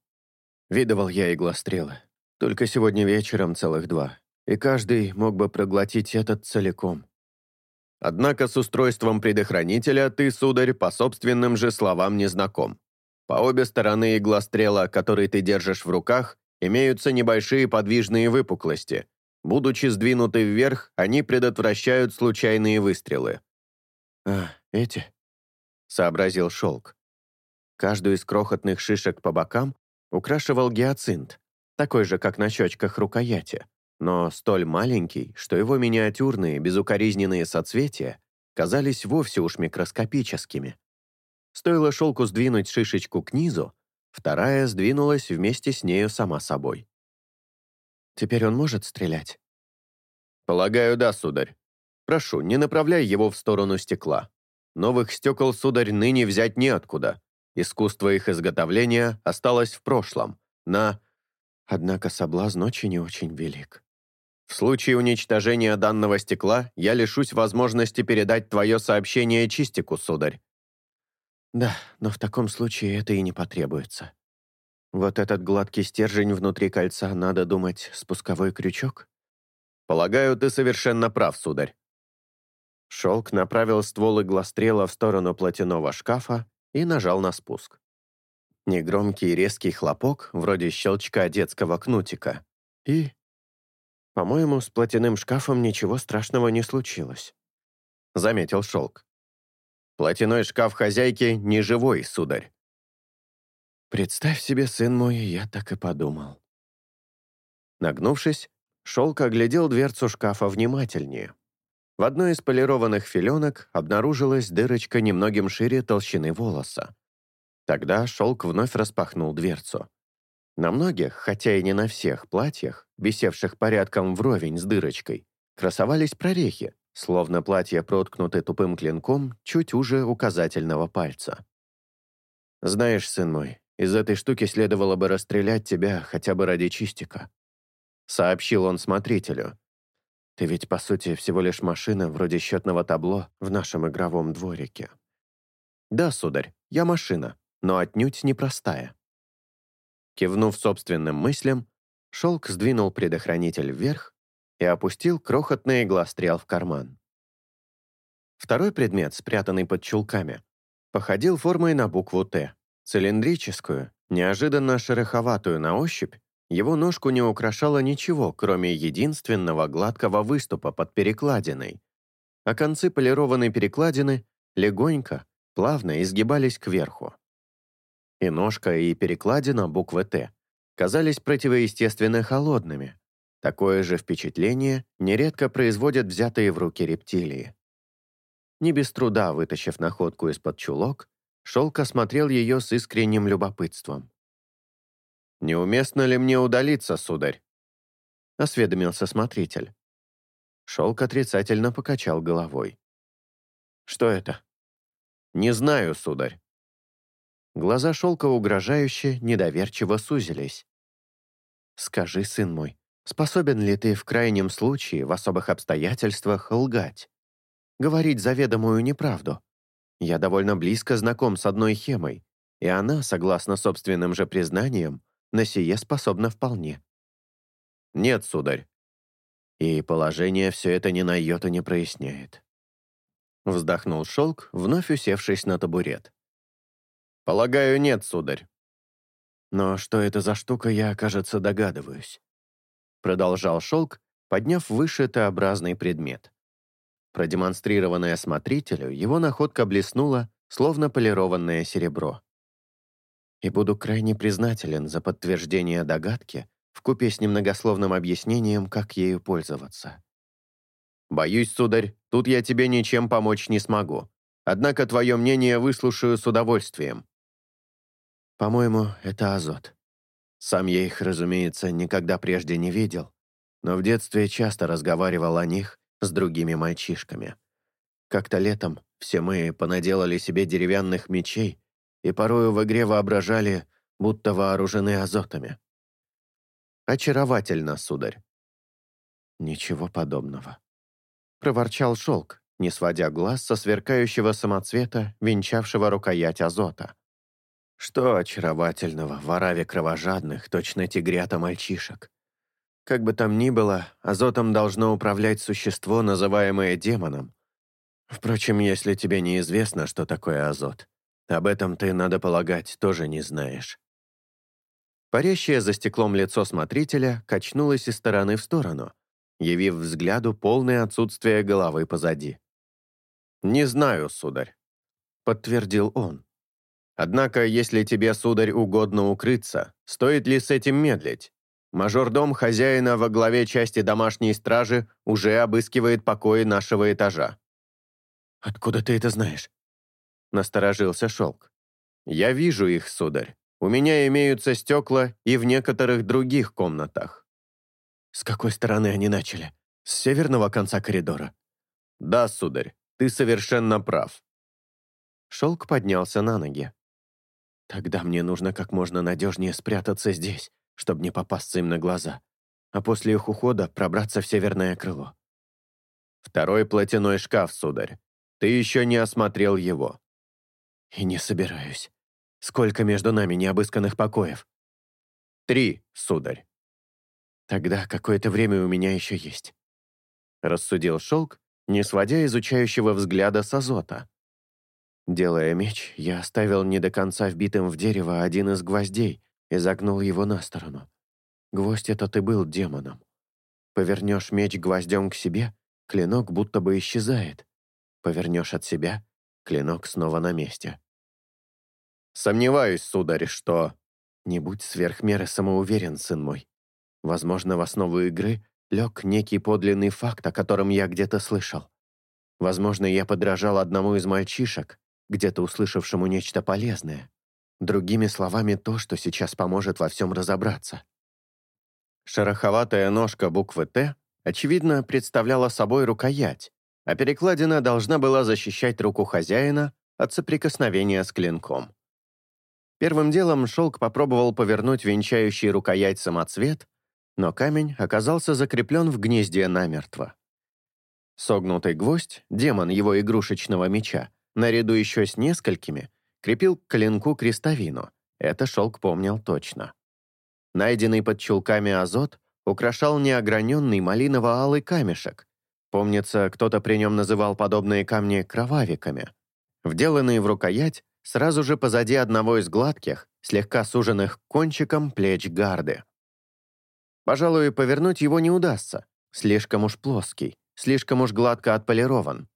Видывал я иглострелы. Только сегодня вечером целых два и каждый мог бы проглотить этот целиком. Однако с устройством предохранителя ты, сударь, по собственным же словам не знаком. По обе стороны иглострела, который ты держишь в руках, имеются небольшие подвижные выпуклости. Будучи сдвинуты вверх, они предотвращают случайные выстрелы. «А, эти?» — сообразил шелк. Каждую из крохотных шишек по бокам украшивал гиацинт, такой же, как на щечках рукояти но столь маленький, что его миниатюрные, безукоризненные соцветия казались вовсе уж микроскопическими. Стоило шелку сдвинуть шишечку к низу, вторая сдвинулась вместе с нею сама собой. «Теперь он может стрелять?» «Полагаю, да, сударь. Прошу, не направляй его в сторону стекла. Новых стекол, сударь, ныне взять неоткуда. Искусство их изготовления осталось в прошлом. На...» Однако соблазн очень и очень велик. В случае уничтожения данного стекла я лишусь возможности передать твое сообщение чистику, сударь». «Да, но в таком случае это и не потребуется. Вот этот гладкий стержень внутри кольца, надо думать, спусковой крючок?» «Полагаю, ты совершенно прав, сударь». Шелк направил ствол иглострела в сторону платяного шкафа и нажал на спуск. Негромкий резкий хлопок, вроде щелчка детского кнутика, и «По-моему, с платяным шкафом ничего страшного не случилось», — заметил Шелк. «Платяной шкаф хозяйки не живой, сударь». «Представь себе, сын мой, я так и подумал». Нагнувшись, Шелк оглядел дверцу шкафа внимательнее. В одной из полированных филенок обнаружилась дырочка немногим шире толщины волоса. Тогда Шелк вновь распахнул дверцу. На многих, хотя и не на всех платьях, висевших порядком вровень с дырочкой, красовались прорехи, словно платья проткнуты тупым клинком чуть уже указательного пальца. «Знаешь, сын мой, из этой штуки следовало бы расстрелять тебя хотя бы ради чистика», — сообщил он смотрителю. «Ты ведь, по сути, всего лишь машина вроде счетного табло в нашем игровом дворике». «Да, сударь, я машина, но отнюдь непростая». Кивнув собственным мыслям, Шелк сдвинул предохранитель вверх и опустил крохотный иглострел в карман. Второй предмет, спрятанный под чулками, походил формой на букву «Т». Цилиндрическую, неожиданно шероховатую на ощупь, его ножку не украшало ничего, кроме единственного гладкого выступа под перекладиной, а концы полированной перекладины легонько, плавно изгибались кверху. И ножка, и перекладина буквы «Т» казались противоестественно холодными. Такое же впечатление нередко производят взятые в руки рептилии. Не без труда вытащив находку из-под чулок, Шелк осмотрел ее с искренним любопытством. «Неуместно ли мне удалиться, сударь?» — осведомился смотритель. Шелк отрицательно покачал головой. «Что это?» «Не знаю, сударь». Глаза Шелка угрожающе, недоверчиво сузились. «Скажи, сын мой, способен ли ты в крайнем случае, в особых обстоятельствах, лгать? Говорить заведомую неправду? Я довольно близко знаком с одной хемой, и она, согласно собственным же признаниям, на сие способна вполне. Нет, сударь. И положение все это ни на йоту не проясняет. Вздохнул шелк, вновь усевшись на табурет. Полагаю, нет, сударь. Но что это за штука, я, кажется, догадываюсь. Продолжал шелк, подняв выше Т-образный предмет. Продемонстрированная смотрителю, его находка блеснула, словно полированное серебро и буду крайне признателен за подтверждение догадки вкупе с немногословным объяснением, как ею пользоваться. «Боюсь, сударь, тут я тебе ничем помочь не смогу. Однако твое мнение выслушаю с удовольствием». «По-моему, это азот. Сам я их, разумеется, никогда прежде не видел, но в детстве часто разговаривал о них с другими мальчишками. Как-то летом все мы понаделали себе деревянных мечей и порою в игре воображали, будто вооружены азотами. Очаровательно, сударь. Ничего подобного. Проворчал шелк, не сводя глаз со сверкающего самоцвета, венчавшего рукоять азота. Что очаровательного в ораве кровожадных, точно тигрята мальчишек. Как бы там ни было, азотом должно управлять существо, называемое демоном. Впрочем, если тебе неизвестно, что такое азот, об этом ты, надо полагать, тоже не знаешь». Парящее за стеклом лицо смотрителя качнулось из стороны в сторону, явив взгляду полное отсутствие головы позади. «Не знаю, сударь», — подтвердил он. «Однако, если тебе, сударь, угодно укрыться, стоит ли с этим медлить? Мажордом хозяина во главе части домашней стражи уже обыскивает покои нашего этажа». «Откуда ты это знаешь?» Насторожился шелк. «Я вижу их, сударь. У меня имеются стекла и в некоторых других комнатах». «С какой стороны они начали? С северного конца коридора?» «Да, сударь, ты совершенно прав». Шелк поднялся на ноги. «Тогда мне нужно как можно надежнее спрятаться здесь, чтобы не попасться им на глаза, а после их ухода пробраться в северное крыло». «Второй платяной шкаф, сударь. Ты еще не осмотрел его. И не собираюсь. Сколько между нами необысканных покоев? Три, сударь. Тогда какое-то время у меня еще есть. Рассудил шелк, не сводя изучающего взгляда с азота. Делая меч, я оставил не до конца вбитым в дерево один из гвоздей и загнул его на сторону. Гвоздь этот и был демоном. Повернешь меч гвоздем к себе, клинок будто бы исчезает. Повернешь от себя, Клинок снова на месте. «Сомневаюсь, сударь, что...» «Не будь сверх меры самоуверен, сын мой. Возможно, в основу игры лег некий подлинный факт, о котором я где-то слышал. Возможно, я подражал одному из мальчишек, где-то услышавшему нечто полезное. Другими словами, то, что сейчас поможет во всем разобраться». Шероховатая ножка буквы «Т» очевидно представляла собой рукоять, а перекладина должна была защищать руку хозяина от соприкосновения с клинком. Первым делом шелк попробовал повернуть венчающий рукоять самоцвет, но камень оказался закреплен в гнезде намертво. Согнутый гвоздь, демон его игрушечного меча, наряду еще с несколькими, крепил к клинку крестовину. Это шелк помнил точно. Найденный под чулками азот украшал неограненный малиново-алый камешек. Помнится, кто-то при нем называл подобные камни кровавиками. Вделанный в рукоять, сразу же позади одного из гладких, слегка суженных кончиком плеч гарды. Пожалуй, повернуть его не удастся. Слишком уж плоский, слишком уж гладко отполирован.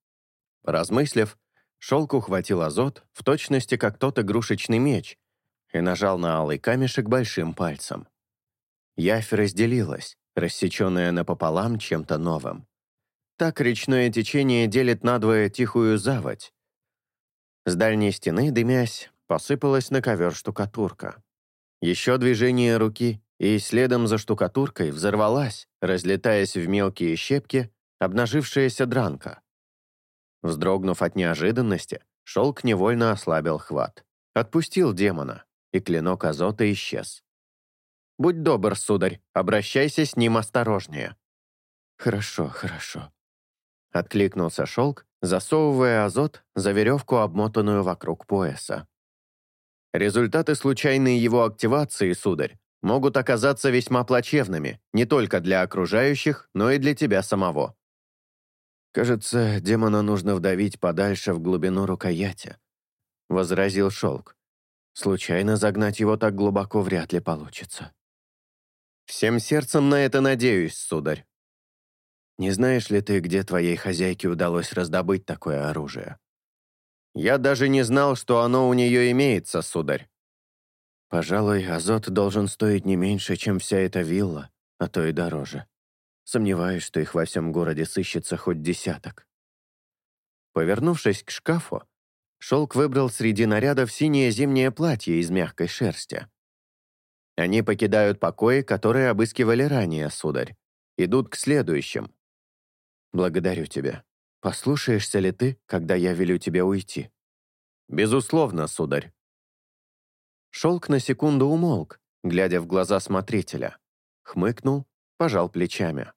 Размыслив, шелк ухватил азот, в точности как тот игрушечный меч, и нажал на алый камешек большим пальцем. Явь разделилась, рассеченная напополам чем-то новым. Так речное течение делит надвое тихую заводь. С дальней стены, дымясь, посыпалась на ковер штукатурка. Еще движение руки, и следом за штукатуркой взорвалась, разлетаясь в мелкие щепки, обнажившаяся дранка. Вздрогнув от неожиданности, шелк невольно ослабил хват. Отпустил демона, и клинок азота исчез. «Будь добр, сударь, обращайся с ним осторожнее». «Хорошо, хорошо», — откликнулся шелк, засовывая азот за веревку, обмотанную вокруг пояса. «Результаты случайной его активации, сударь, могут оказаться весьма плачевными не только для окружающих, но и для тебя самого. Кажется, демона нужно вдавить подальше в глубину рукояти, возразил Шелк. Случайно загнать его так глубоко вряд ли получится. Всем сердцем на это надеюсь, сударь. Не знаешь ли ты, где твоей хозяйке удалось раздобыть такое оружие? Я даже не знал, что оно у нее имеется, сударь. Пожалуй, азот должен стоить не меньше, чем вся эта вилла, а то и дороже. Сомневаюсь, что их во всем городе сыщется хоть десяток. Повернувшись к шкафу, Шелк выбрал среди нарядов синее зимнее платье из мягкой шерсти. Они покидают покои, которые обыскивали ранее, сударь. Идут к следующим. Благодарю тебя. Послушаешься ли ты, когда я велю тебе уйти? Безусловно, сударь. Шелк на секунду умолк, глядя в глаза смотрителя. Хмыкнул, пожал плечами.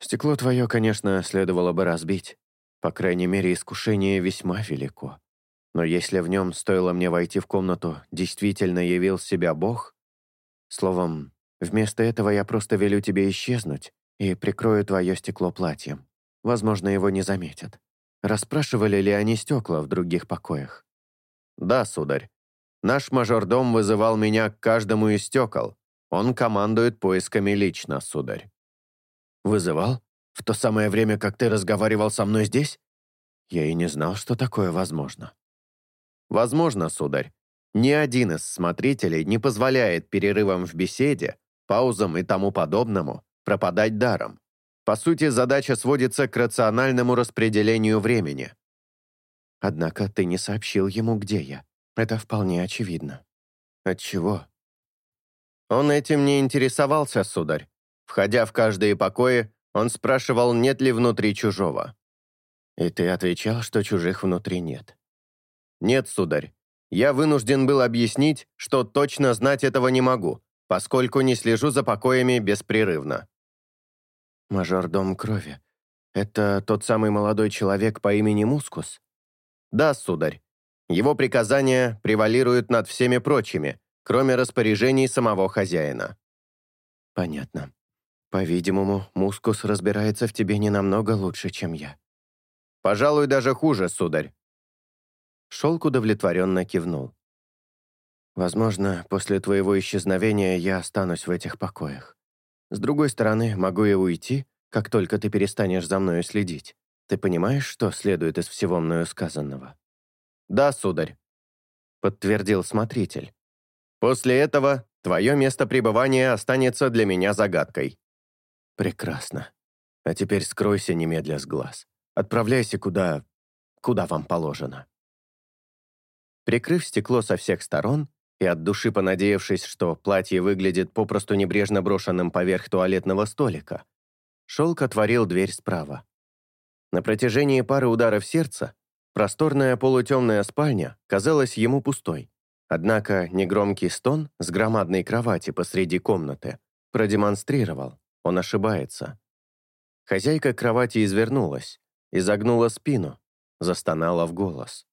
«Стекло твое, конечно, следовало бы разбить. По крайней мере, искушение весьма велико. Но если в нем стоило мне войти в комнату, действительно явил себя Бог? Словом, вместо этого я просто велю тебе исчезнуть и прикрою твое стекло платьем. Возможно, его не заметят. Расспрашивали ли они стекла в других покоях? Да, сударь. Наш мажордом вызывал меня к каждому из стекол. Он командует поисками лично, сударь». «Вызывал? В то самое время, как ты разговаривал со мной здесь? Я и не знал, что такое возможно». «Возможно, сударь. Ни один из смотрителей не позволяет перерывам в беседе, паузам и тому подобному пропадать даром. По сути, задача сводится к рациональному распределению времени». «Однако ты не сообщил ему, где я», это вполне очевидно. Отчего? Он этим не интересовался, сударь. Входя в каждые покои, он спрашивал, нет ли внутри чужого. И ты отвечал, что чужих внутри нет. Нет, сударь. Я вынужден был объяснить, что точно знать этого не могу, поскольку не слежу за покоями беспрерывно. Мажордом крови. Это тот самый молодой человек по имени Мускус? Да, сударь. Его приказания превалируют над всеми прочими, кроме распоряжений самого хозяина. Понятно. По-видимому, Мускус разбирается в тебе не намного лучше, чем я. Пожалуй, даже хуже, сударь. Шелк удовлетворенно кивнул. Возможно, после твоего исчезновения я останусь в этих покоях. С другой стороны, могу и уйти, как только ты перестанешь за мною следить. Ты понимаешь, что следует из всего мною сказанного? «Да, сударь», — подтвердил смотритель. «После этого твое место пребывания останется для меня загадкой». «Прекрасно. А теперь скройся немедля с глаз. Отправляйся куда... куда вам положено». Прикрыв стекло со всех сторон и от души понадеявшись, что платье выглядит попросту небрежно брошенным поверх туалетного столика, Шелк отворил дверь справа. На протяжении пары ударов сердца Просторная полутемная спальня казалась ему пустой. Однако негромкий стон с громадной кровати посреди комнаты продемонстрировал, он ошибается. Хозяйка кровати извернулась, изогнула спину, застонала в голос.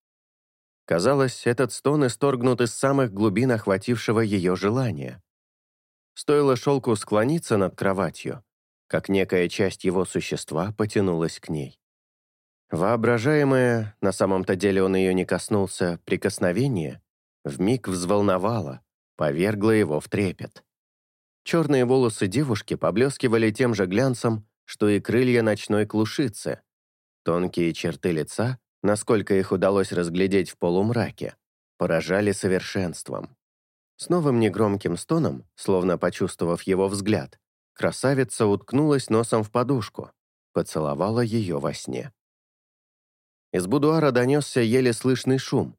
Казалось, этот стон исторгнут из самых глубин охватившего ее желания. Стоило шелку склониться над кроватью, как некая часть его существа потянулась к ней. Воображаемое, на самом-то деле он ее не коснулся, прикосновение вмиг взволновало, повергло его в трепет. Черные волосы девушки поблескивали тем же глянцем, что и крылья ночной клушицы. Тонкие черты лица насколько их удалось разглядеть в полумраке, поражали совершенством. С новым негромким стоном, словно почувствовав его взгляд, красавица уткнулась носом в подушку, поцеловала ее во сне. Из будуара донесся еле слышный шум,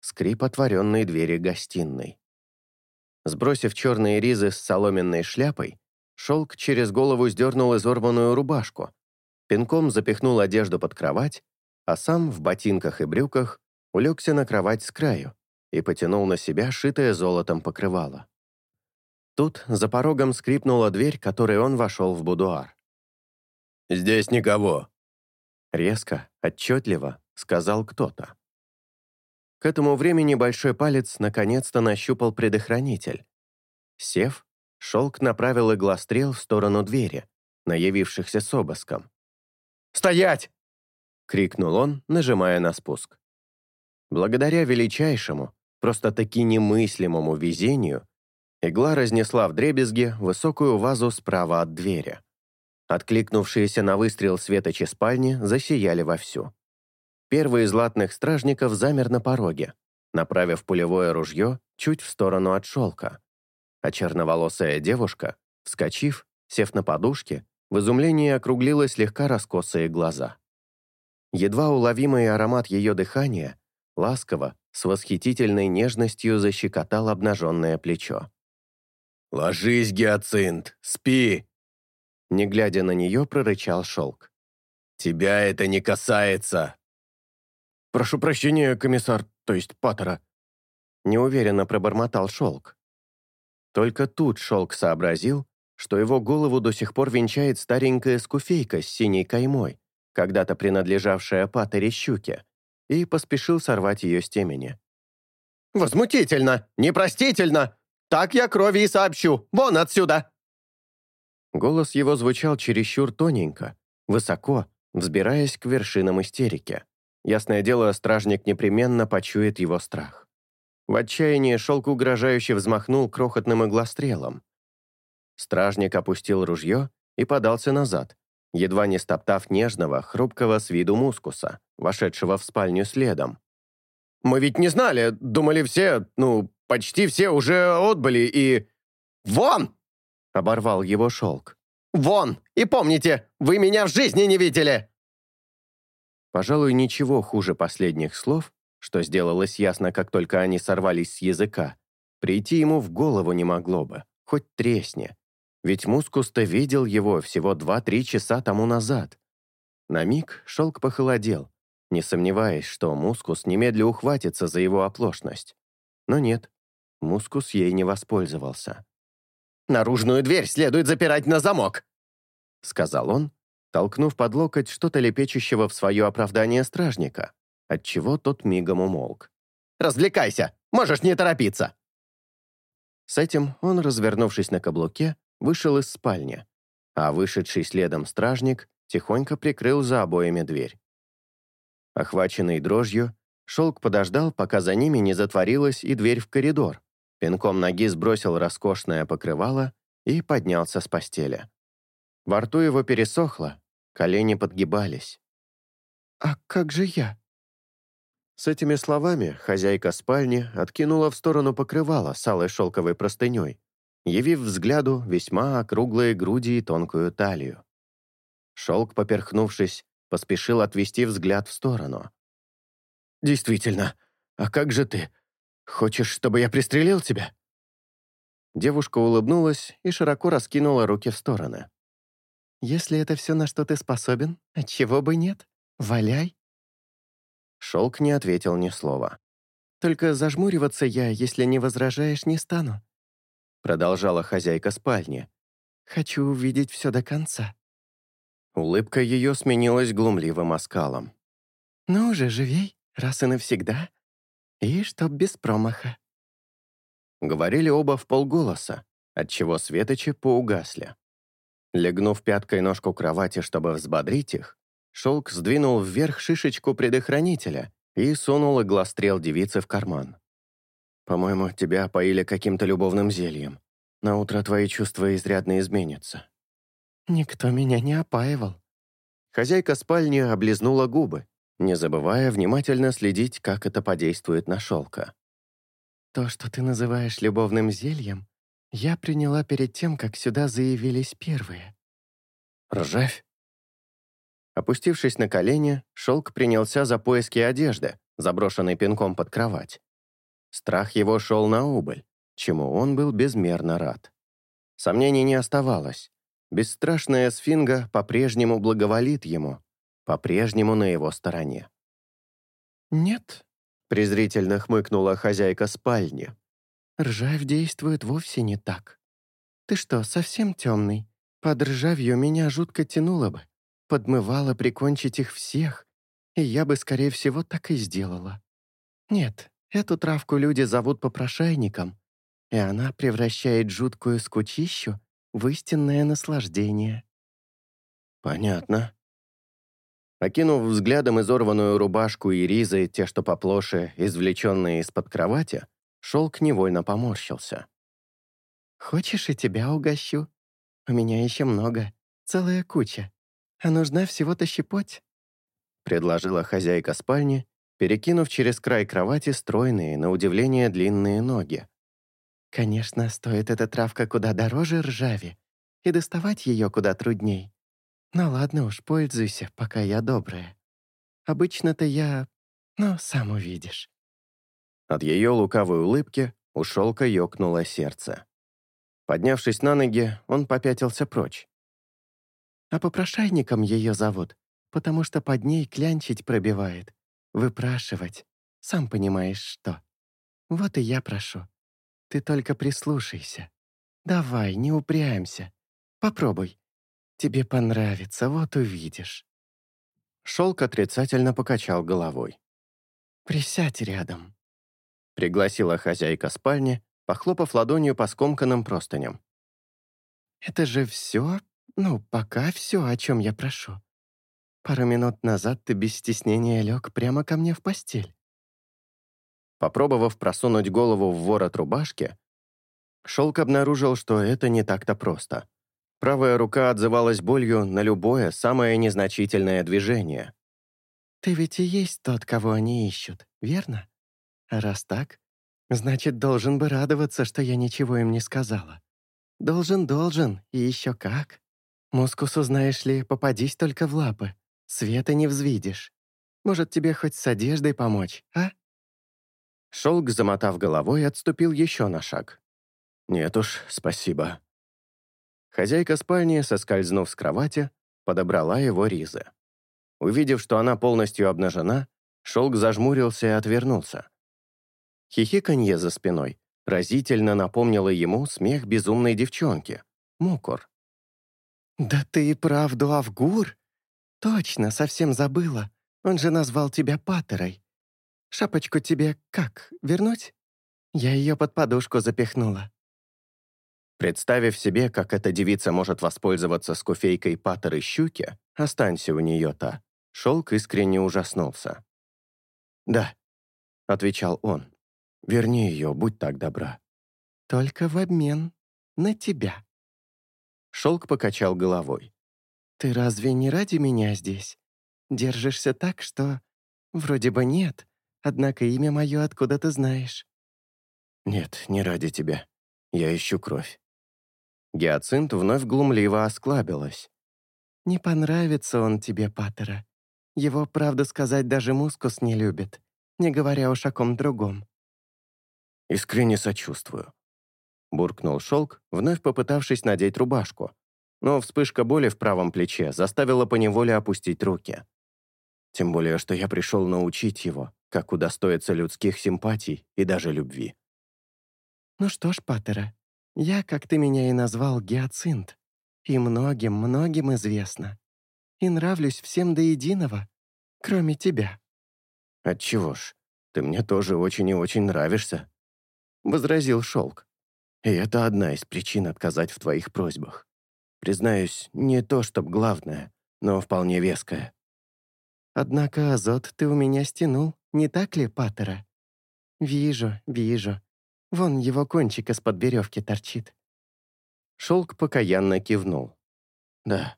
скрип отворенной двери гостиной. Сбросив черные ризы с соломенной шляпой, шелк через голову сдернул изорванную рубашку, пинком запихнул одежду под кровать а сам в ботинках и брюках улегся на кровать с краю и потянул на себя шитое золотом покрывало. Тут за порогом скрипнула дверь, которой он вошел в будуар. «Здесь никого», — резко, отчетливо сказал кто-то. К этому времени большой палец наконец-то нащупал предохранитель. Сев, шелк направил иглострел в сторону двери, на явившихся с обыском. «Стоять!» — крикнул он, нажимая на спуск. Благодаря величайшему, просто-таки немыслимому везению, игла разнесла в дребезги высокую вазу справа от двери. Откликнувшиеся на выстрел светочи спальни засияли вовсю. Первый из латных стражников замер на пороге, направив пулевое ружье чуть в сторону от шелка. А черноволосая девушка, вскочив, сев на подушке, в изумлении округлила слегка раскосые глаза. Едва уловимый аромат ее дыхания ласково, с восхитительной нежностью защекотал обнаженное плечо. «Ложись, Гиацинт, спи!» Не глядя на нее, прорычал шелк. «Тебя это не касается!» «Прошу прощения, комиссар, то есть Паттера», неуверенно пробормотал шелк. Только тут шелк сообразил, что его голову до сих пор венчает старенькая скуфейка с синей каймой, когда-то принадлежавшая патере щуке, и поспешил сорвать ее с темени. «Возмутительно! Непростительно! Так я крови и сообщу! Вон отсюда!» Голос его звучал чересчур тоненько, высоко, взбираясь к вершинам истерики. Ясное дело, стражник непременно почует его страх. В отчаянии шелк угрожающе взмахнул крохотным иглострелом. Стражник опустил ружье и подался назад, едва не стоптав нежного, хрупкого с виду мускуса, вошедшего в спальню следом. «Мы ведь не знали, думали все, ну, почти все уже отбыли и... Вон!» — оборвал его шелк. «Вон! И помните, вы меня в жизни не видели!» Пожалуй, ничего хуже последних слов, что сделалось ясно, как только они сорвались с языка, прийти ему в голову не могло бы, хоть тресни. Ведь Мускус-то видел его всего два-три часа тому назад. На миг шелк похолодел, не сомневаясь, что Мускус немедля ухватится за его оплошность. Но нет, Мускус ей не воспользовался. «Наружную дверь следует запирать на замок», — сказал он, толкнув под локоть что-то лепечущего в свое оправдание стражника, отчего тот мигом умолк. «Развлекайся! Можешь не торопиться!» С этим он, развернувшись на каблуке, вышел из спальни, а вышедший следом стражник тихонько прикрыл за обоями дверь. Охваченный дрожью, шелк подождал, пока за ними не затворилась и дверь в коридор, пинком ноги сбросил роскошное покрывало и поднялся с постели. Во рту его пересохло, колени подгибались. «А как же я?» С этими словами хозяйка спальни откинула в сторону покрывала с алой шелковой простыней, явив взгляду весьма округлые груди и тонкую талию. Шелк, поперхнувшись, поспешил отвести взгляд в сторону. «Действительно, а как же ты? Хочешь, чтобы я пристрелил тебя?» Девушка улыбнулась и широко раскинула руки в стороны. «Если это все, на что ты способен, отчего бы нет? Валяй!» Шелк не ответил ни слова. Только зажмуриваться я, если не возражаешь, не стану», продолжала хозяйка спальни. «Хочу увидеть все до конца». Улыбка ее сменилась глумливым оскалом. «Ну же, живей, раз и навсегда. И чтоб без промаха». Говорили оба в полголоса, отчего светочи поугасли. Легнув пяткой ножку кровати, чтобы взбодрить их, Шелк сдвинул вверх шишечку предохранителя и сунул иглострел девицы в карман. «По-моему, тебя поили каким-то любовным зельем. На утро твои чувства изрядно изменятся». «Никто меня не опаивал». Хозяйка спальни облизнула губы, не забывая внимательно следить, как это подействует на шелка. «То, что ты называешь любовным зельем, я приняла перед тем, как сюда заявились первые». «Ржавь?» Опустившись на колени, шелк принялся за поиски одежды, заброшенной пинком под кровать. Страх его шел на убыль, чему он был безмерно рад. Сомнений не оставалось. Бесстрашная сфинга по-прежнему благоволит ему, по-прежнему на его стороне. «Нет», — презрительно хмыкнула хозяйка спальни. «Ржавь действует вовсе не так. Ты что, совсем темный? Под ржавью меня жутко тянуло бы. Подмывало прикончить их всех, и я бы, скорее всего, так и сделала. Нет, эту травку люди зовут попрошайником, и она превращает жуткую скучищу в истинное наслаждение». «Понятно», Окинув взглядом изорванную рубашку и ризы, те, что поплоше, извлеченные из-под кровати, шелк невольно поморщился. «Хочешь, и тебя угощу? У меня еще много, целая куча. А нужна всего-то щепоть?» предложила хозяйка спальни, перекинув через край кровати стройные, на удивление, длинные ноги. «Конечно, стоит эта травка куда дороже ржави, и доставать ее куда трудней. Ну ладно уж, пользуйся, пока я добрая. Обычно-то я... Ну, сам увидишь». От ее лукавой улыбки у шелка ёкнуло сердце. Поднявшись на ноги, он попятился прочь. «А попрошайником ее зовут, потому что под ней клянчить пробивает, выпрашивать, сам понимаешь что. Вот и я прошу. Ты только прислушайся. Давай, не упрямься. Попробуй, Тебе понравится, вот увидишь». Шелк отрицательно покачал головой. «Присядь рядом», — пригласила хозяйка спальни, похлопав ладонью по скомканным простыням. «Это же все, ну, пока все, о чем я прошу. Пару минут назад ты без стеснения лег прямо ко мне в постель». Попробовав просунуть голову в ворот рубашки, Шелк обнаружил, что это не так-то просто. Правая рука отзывалась болью на любое, самое незначительное движение. «Ты ведь и есть тот, кого они ищут, верно? Раз так, значит, должен бы радоваться, что я ничего им не сказала. Должен, должен, и еще как. Мускусу, знаешь ли, попадись только в лапы. Света не взвидишь. Может, тебе хоть с одеждой помочь, а?» Шелк, замотав головой, отступил еще на шаг. «Нет уж, спасибо», Хозяйка спальни, соскользнув с кровати, подобрала его ризы. Увидев, что она полностью обнажена, шелк зажмурился и отвернулся. Хихиканье за спиной разительно напомнило ему смех безумной девчонки, Мукор. «Да ты и правду Авгур? Точно, совсем забыла. Он же назвал тебя Паттерой. Шапочку тебе как, вернуть? Я ее под подушку запихнула. Представив себе, как эта девица может воспользоваться скуфейкой Паттер и щуки, останься у нее та, Шелк искренне ужаснулся. «Да», — отвечал он, — «верни ее, будь так добра». «Только в обмен на тебя». Шелк покачал головой. «Ты разве не ради меня здесь? Держишься так, что... Вроде бы нет, однако имя мое откуда ты знаешь». «Нет, не ради тебя. Я ищу кровь». Гиацинт вновь глумливо осклабилась. «Не понравится он тебе, Паттера. Его, правда сказать, даже мускус не любит, не говоря уж о ком другом». «Искренне сочувствую», — буркнул шелк, вновь попытавшись надеть рубашку. Но вспышка боли в правом плече заставила поневоле опустить руки. Тем более, что я пришел научить его, как удостоиться людских симпатий и даже любви. Ну что ж, Паттера, я, как ты меня и назвал, гиацинт. И многим-многим известно. И нравлюсь всем до единого, кроме тебя. Отчего ж, ты мне тоже очень и очень нравишься, — возразил Шелк. И это одна из причин отказать в твоих просьбах. Признаюсь, не то чтоб главное, но вполне веское. Однако азот ты у меня стянул, не так ли, Паттера? Вижу, вижу. Вон его кончик из-под веревки торчит. Шелк покаянно кивнул. «Да,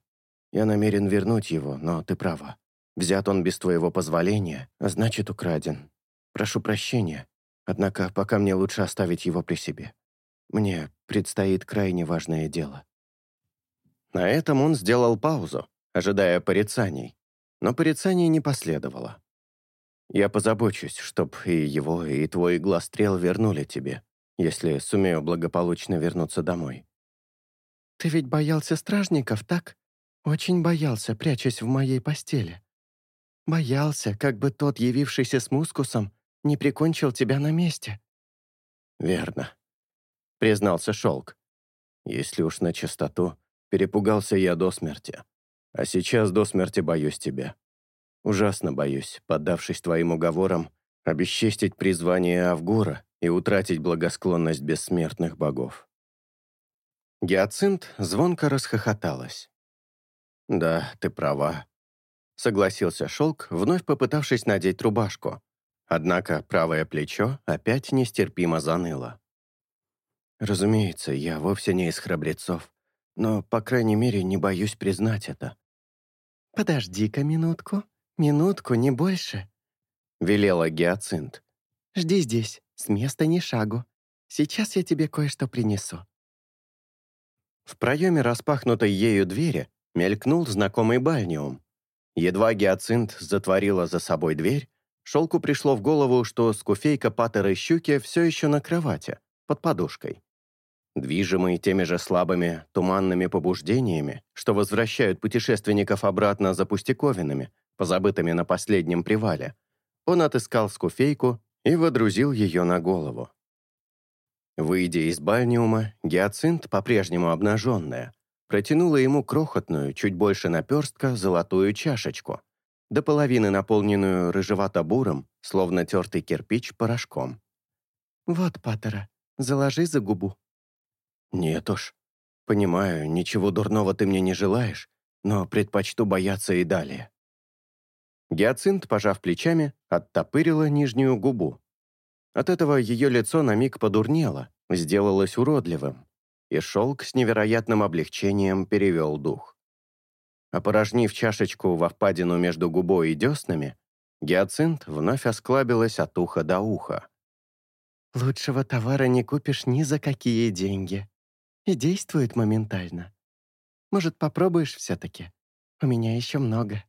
я намерен вернуть его, но ты права. Взят он без твоего позволения, а значит, украден. Прошу прощения, однако пока мне лучше оставить его при себе. Мне предстоит крайне важное дело». На этом он сделал паузу, ожидая порицаний, но порицаний не последовало. Я позабочусь, чтоб и его, и твой глаз-стрел вернули тебе, если сумею благополучно вернуться домой. Ты ведь боялся стражников, так? Очень боялся, прячась в моей постели. Боялся, как бы тот, явившийся с мускусом, не прикончил тебя на месте. Верно, признался Шелк. Если уж на чистоту, перепугался я до смерти. А сейчас до смерти боюсь тебя. Ужасно боюсь, поддавшись твоим уговорам, обесчестить призвание Авгура и утратить благосклонность бессмертных богов. Гиацинт звонко расхохоталась. «Да, ты права», — согласился Шелк, вновь попытавшись надеть рубашку. Однако правое плечо опять нестерпимо заныло. «Разумеется, я вовсе не из храбрецов, но, по крайней мере, не боюсь признать это». «Подожди-ка минутку», «Минутку, не больше», — велела Гиацинт. «Жди здесь, с места ни шагу. Сейчас я тебе кое-что принесу». В проеме распахнутой ею двери мелькнул знакомый бальниум. Едва Гиацинт затворила за собой дверь, Шелку пришло в голову, что скуфейка Паттера Щуки все еще на кровати, под подушкой. Движимый теми же слабыми, туманными побуждениями, что возвращают путешественников обратно за пустяковинами, позабытыми на последнем привале, он отыскал скуфейку и водрузил ее на голову. Выйдя из бальниума, гиацинт, по-прежнему обнаженная, протянула ему крохотную, чуть больше наперстка, золотую чашечку, до половины наполненную рыжевато-бурым, словно тертый кирпич, порошком. «Вот, Паттера, заложи за губу». «Нет уж. Понимаю, ничего дурного ты мне не желаешь, но предпочту бояться и далее». Гиацинт, пожав плечами, оттопырила нижнюю губу. От этого ее лицо на миг подурнело, сделалось уродливым, и шелк с невероятным облегчением перевел дух. Опорожнив чашечку во впадину между губой и деснами, гиацинт вновь осклабилась от уха до уха. «Лучшего товара не купишь ни за какие деньги. И действует моментально. Может, попробуешь все-таки? У меня еще много».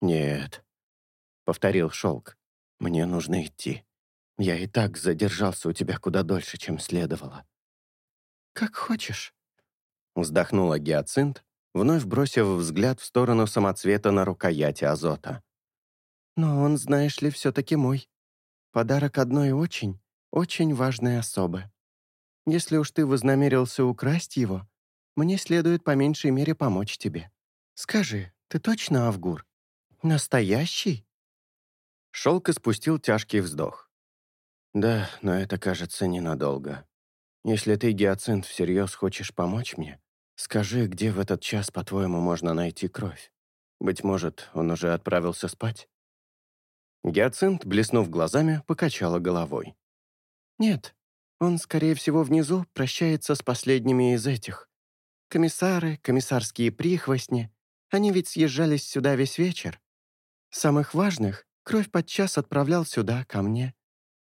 «Нет», — повторил Шелк, — «мне нужно идти. Я и так задержался у тебя куда дольше, чем следовало». «Как хочешь», — вздохнула Гиацинт, вновь бросив взгляд в сторону самоцвета на рукояти азота. «Но он, знаешь ли, все-таки мой. Подарок одной очень, очень важной особы. Если уж ты вознамерился украсть его, мне следует по меньшей мере помочь тебе. Скажи, ты точно Авгур?» «Настоящий?» Шелк испустил тяжкий вздох. «Да, но это, кажется, ненадолго. Если ты, Гиацинт, всерьез хочешь помочь мне, скажи, где в этот час, по-твоему, можно найти кровь? Быть может, он уже отправился спать?» Гиацинт, блеснув глазами, покачала головой. «Нет, он, скорее всего, внизу прощается с последними из этих. Комиссары, комиссарские прихвостни, они ведь съезжались сюда весь вечер. Самых важных кровь подчас отправлял сюда, ко мне.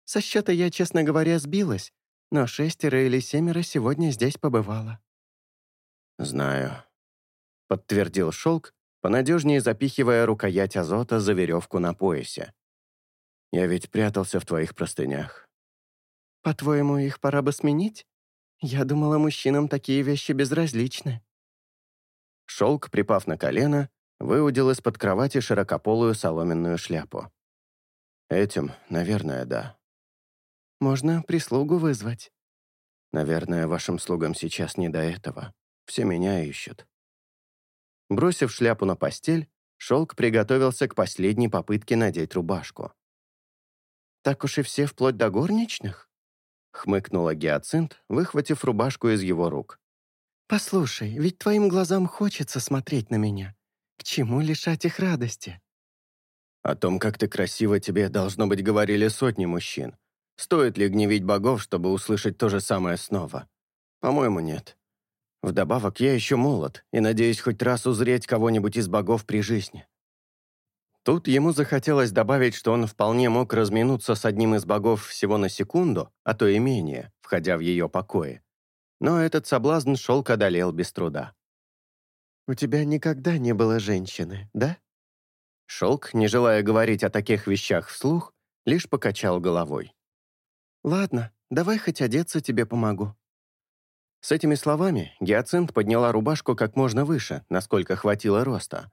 Со счета я, честно говоря, сбилась, но шестеро или семеро сегодня здесь побывало». «Знаю», — подтвердил Шелк, понадежнее запихивая рукоять азота за веревку на поясе. «Я ведь прятался в твоих простынях». «По-твоему, их пора бы сменить? Я думала, мужчинам такие вещи безразличны». Шелк, припав на колено, выудил из-под кровати широкополую соломенную шляпу. Этим, наверное, да. Можно прислугу вызвать. Наверное, вашим слугам сейчас не до этого. Все меня ищут. Бросив шляпу на постель, Шелк приготовился к последней попытке надеть рубашку. «Так уж и все вплоть до горничных?» — хмыкнула Гиацинт, выхватив рубашку из его рук. «Послушай, ведь твоим глазам хочется смотреть на меня. К чему лишать их радости?» «О том, как ты красиво тебе, должно быть, говорили сотни мужчин. Стоит ли гневить богов, чтобы услышать то же самое снова? По-моему, нет. Вдобавок, я еще молод и надеюсь хоть раз узреть кого-нибудь из богов при жизни. Тут ему захотелось добавить, что он вполне мог разминуться с одним из богов всего на секунду, а то и менее, входя в ее покои. Но этот соблазн шелк одолел без труда. «У тебя никогда не было женщины, да?» Шелк, не желая говорить о таких вещах вслух, лишь покачал головой. «Ладно, давай хоть одеться тебе помогу». С этими словами Гиацинт подняла рубашку как можно выше, насколько хватило роста.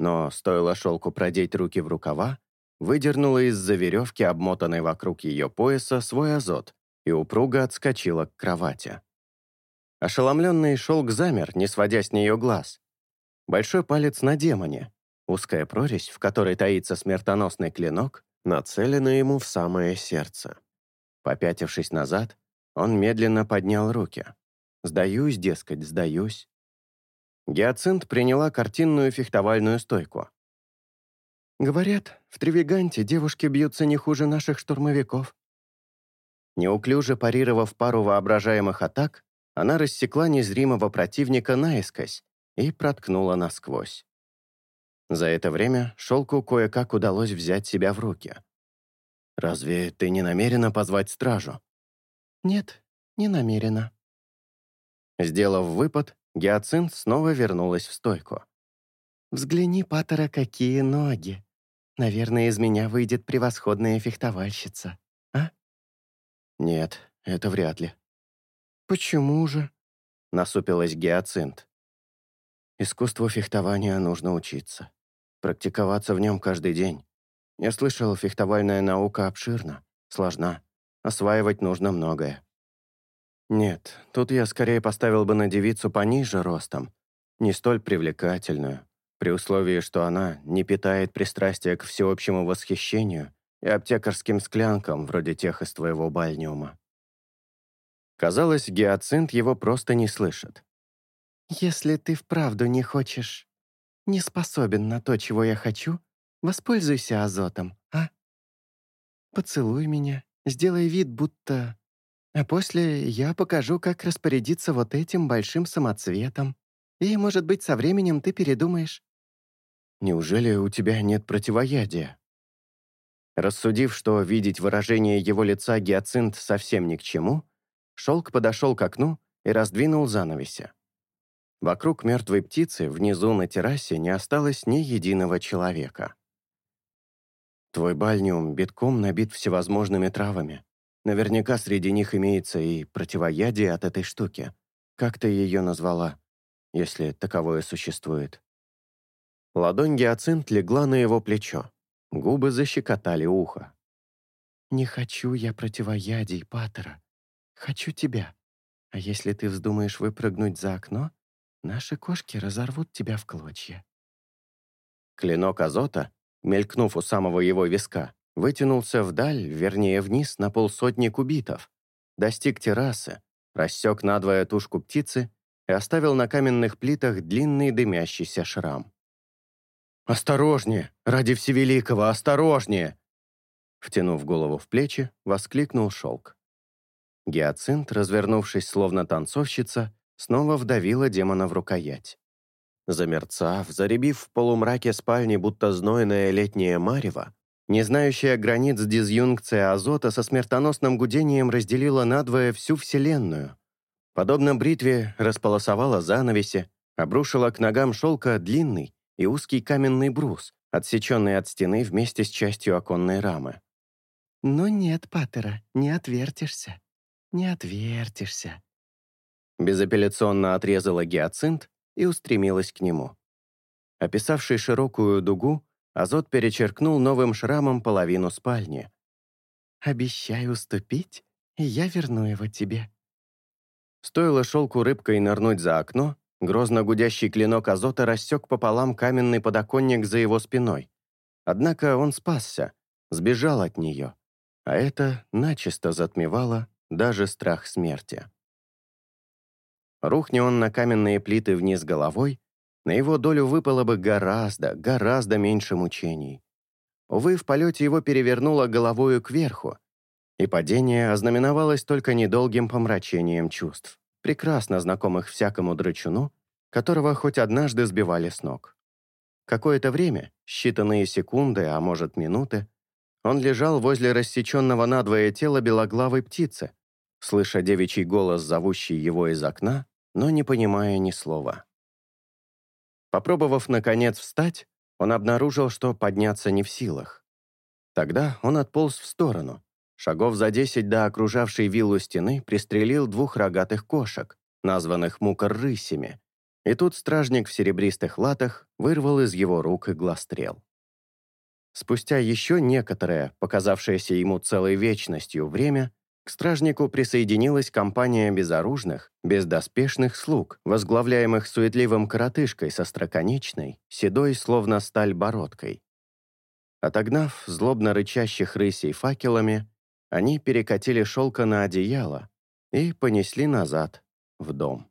Но стоило шелку продеть руки в рукава, выдернула из-за веревки, обмотанной вокруг ее пояса, свой азот и упруго отскочила к кровати. Ошеломленный шелк замер, не сводя с нее глаз. Большой палец на демоне, узкая прорезь, в которой таится смертоносный клинок, нацелена ему в самое сердце. Попятившись назад, он медленно поднял руки. «Сдаюсь, дескать, сдаюсь». Гиацинт приняла картинную фехтовальную стойку. «Говорят, в Тревиганте девушки бьются не хуже наших штурмовиков». Неуклюже парировав пару воображаемых атак, она рассекла незримого противника наискось и проткнула насквозь. За это время Шелку кое-как удалось взять себя в руки. «Разве ты не намерена позвать стражу?» «Нет, не намерена». Сделав выпад, Гиацинт снова вернулась в стойку. «Взгляни, Паттера, какие ноги! Наверное, из меня выйдет превосходная фехтовальщица, а?» «Нет, это вряд ли». «Почему же?» — насупилась Гиацинт. «Искусству фехтования нужно учиться. Практиковаться в нем каждый день. Я слышал, фехтовальная наука обширна, сложна. Осваивать нужно многое. Нет, тут я скорее поставил бы на девицу пониже ростом, не столь привлекательную, при условии, что она не питает пристрастия к всеобщему восхищению и аптекарским склянкам, вроде тех из твоего бальниума. Казалось, гиацинт его просто не слышит. «Если ты вправду не хочешь, не способен на то, чего я хочу, воспользуйся азотом, а? Поцелуй меня, сделай вид, будто а после я покажу, как распорядиться вот этим большим самоцветом. И, может быть, со временем ты передумаешь». «Неужели у тебя нет противоядия?» Рассудив, что видеть выражение его лица гиацинт совсем ни к чему, Шелк подошел к окну и раздвинул занавеси. Вокруг мертвой птицы внизу на террасе не осталось ни единого человека. «Твой бальниум битком набит всевозможными травами. Наверняка среди них имеется и противоядие от этой штуки. Как ты ее назвала, если таковое существует?» Ладонь гиацинт легла на его плечо. Губы защекотали ухо. «Не хочу я противоядий, Паттера. Хочу тебя. А если ты вздумаешь выпрыгнуть за окно, наши кошки разорвут тебя в клочья». Клинок азота, мелькнув у самого его виска, вытянулся вдаль, вернее вниз, на полсотни кубитов, достиг террасы, рассек надвое тушку птицы и оставил на каменных плитах длинный дымящийся шрам. «Осторожнее! Ради всевеликого, осторожнее!» Втянув голову в плечи, воскликнул шелк. Гиацинт, развернувшись словно танцовщица, снова вдавила демона в рукоять. Замерцав, заребив в полумраке спальни, будто знойное летнее марево, не знающая границ дизъюнкция азота со смертоносным гудением разделила надвое всю Вселенную. Подобно бритве располосовала занавеси, обрушила к ногам шелка длинный и узкий каменный брус, отсеченный от стены вместе с частью оконной рамы. «Но нет, Паттера, не отвертишься, не отвертишься». Безапелляционно отрезала гиацинт и устремилась к нему. Описавший широкую дугу, Азот перечеркнул новым шрамом половину спальни. «Обещаю уступить, и я верну его тебе». Стоило шелку рыбкой нырнуть за окно, грозно гудящий клинок азота рассек пополам каменный подоконник за его спиной. Однако он спасся, сбежал от нее, а это начисто затмевало даже страх смерти. Рухни он на каменные плиты вниз головой, на его долю выпало бы гораздо, гораздо меньше мучений. Увы, в полете его перевернуло головою кверху, и падение ознаменовалось только недолгим помрачением чувств, прекрасно знакомых всякому драчуну, которого хоть однажды сбивали с ног. Какое-то время, считанные секунды, а может минуты, он лежал возле рассеченного надвое тела белоглавой птицы, слыша девичий голос, зовущий его из окна, но не понимая ни слова. Попробовав, наконец, встать, он обнаружил, что подняться не в силах. Тогда он отполз в сторону. Шагов за десять до окружавшей виллу стены пристрелил двух рогатых кошек, названных мукор-рысями, и тут стражник в серебристых латах вырвал из его рук иглострел. Спустя еще некоторое, показавшееся ему целой вечностью, время, к стражнику присоединилась компания безоружных, бездоспешных слуг, возглавляемых суетливым коротышкой со строконечной, седой, словно сталь, бородкой. Отогнав злобно рычащих рысей факелами, они перекатили шелка на одеяло и понесли назад, в дом.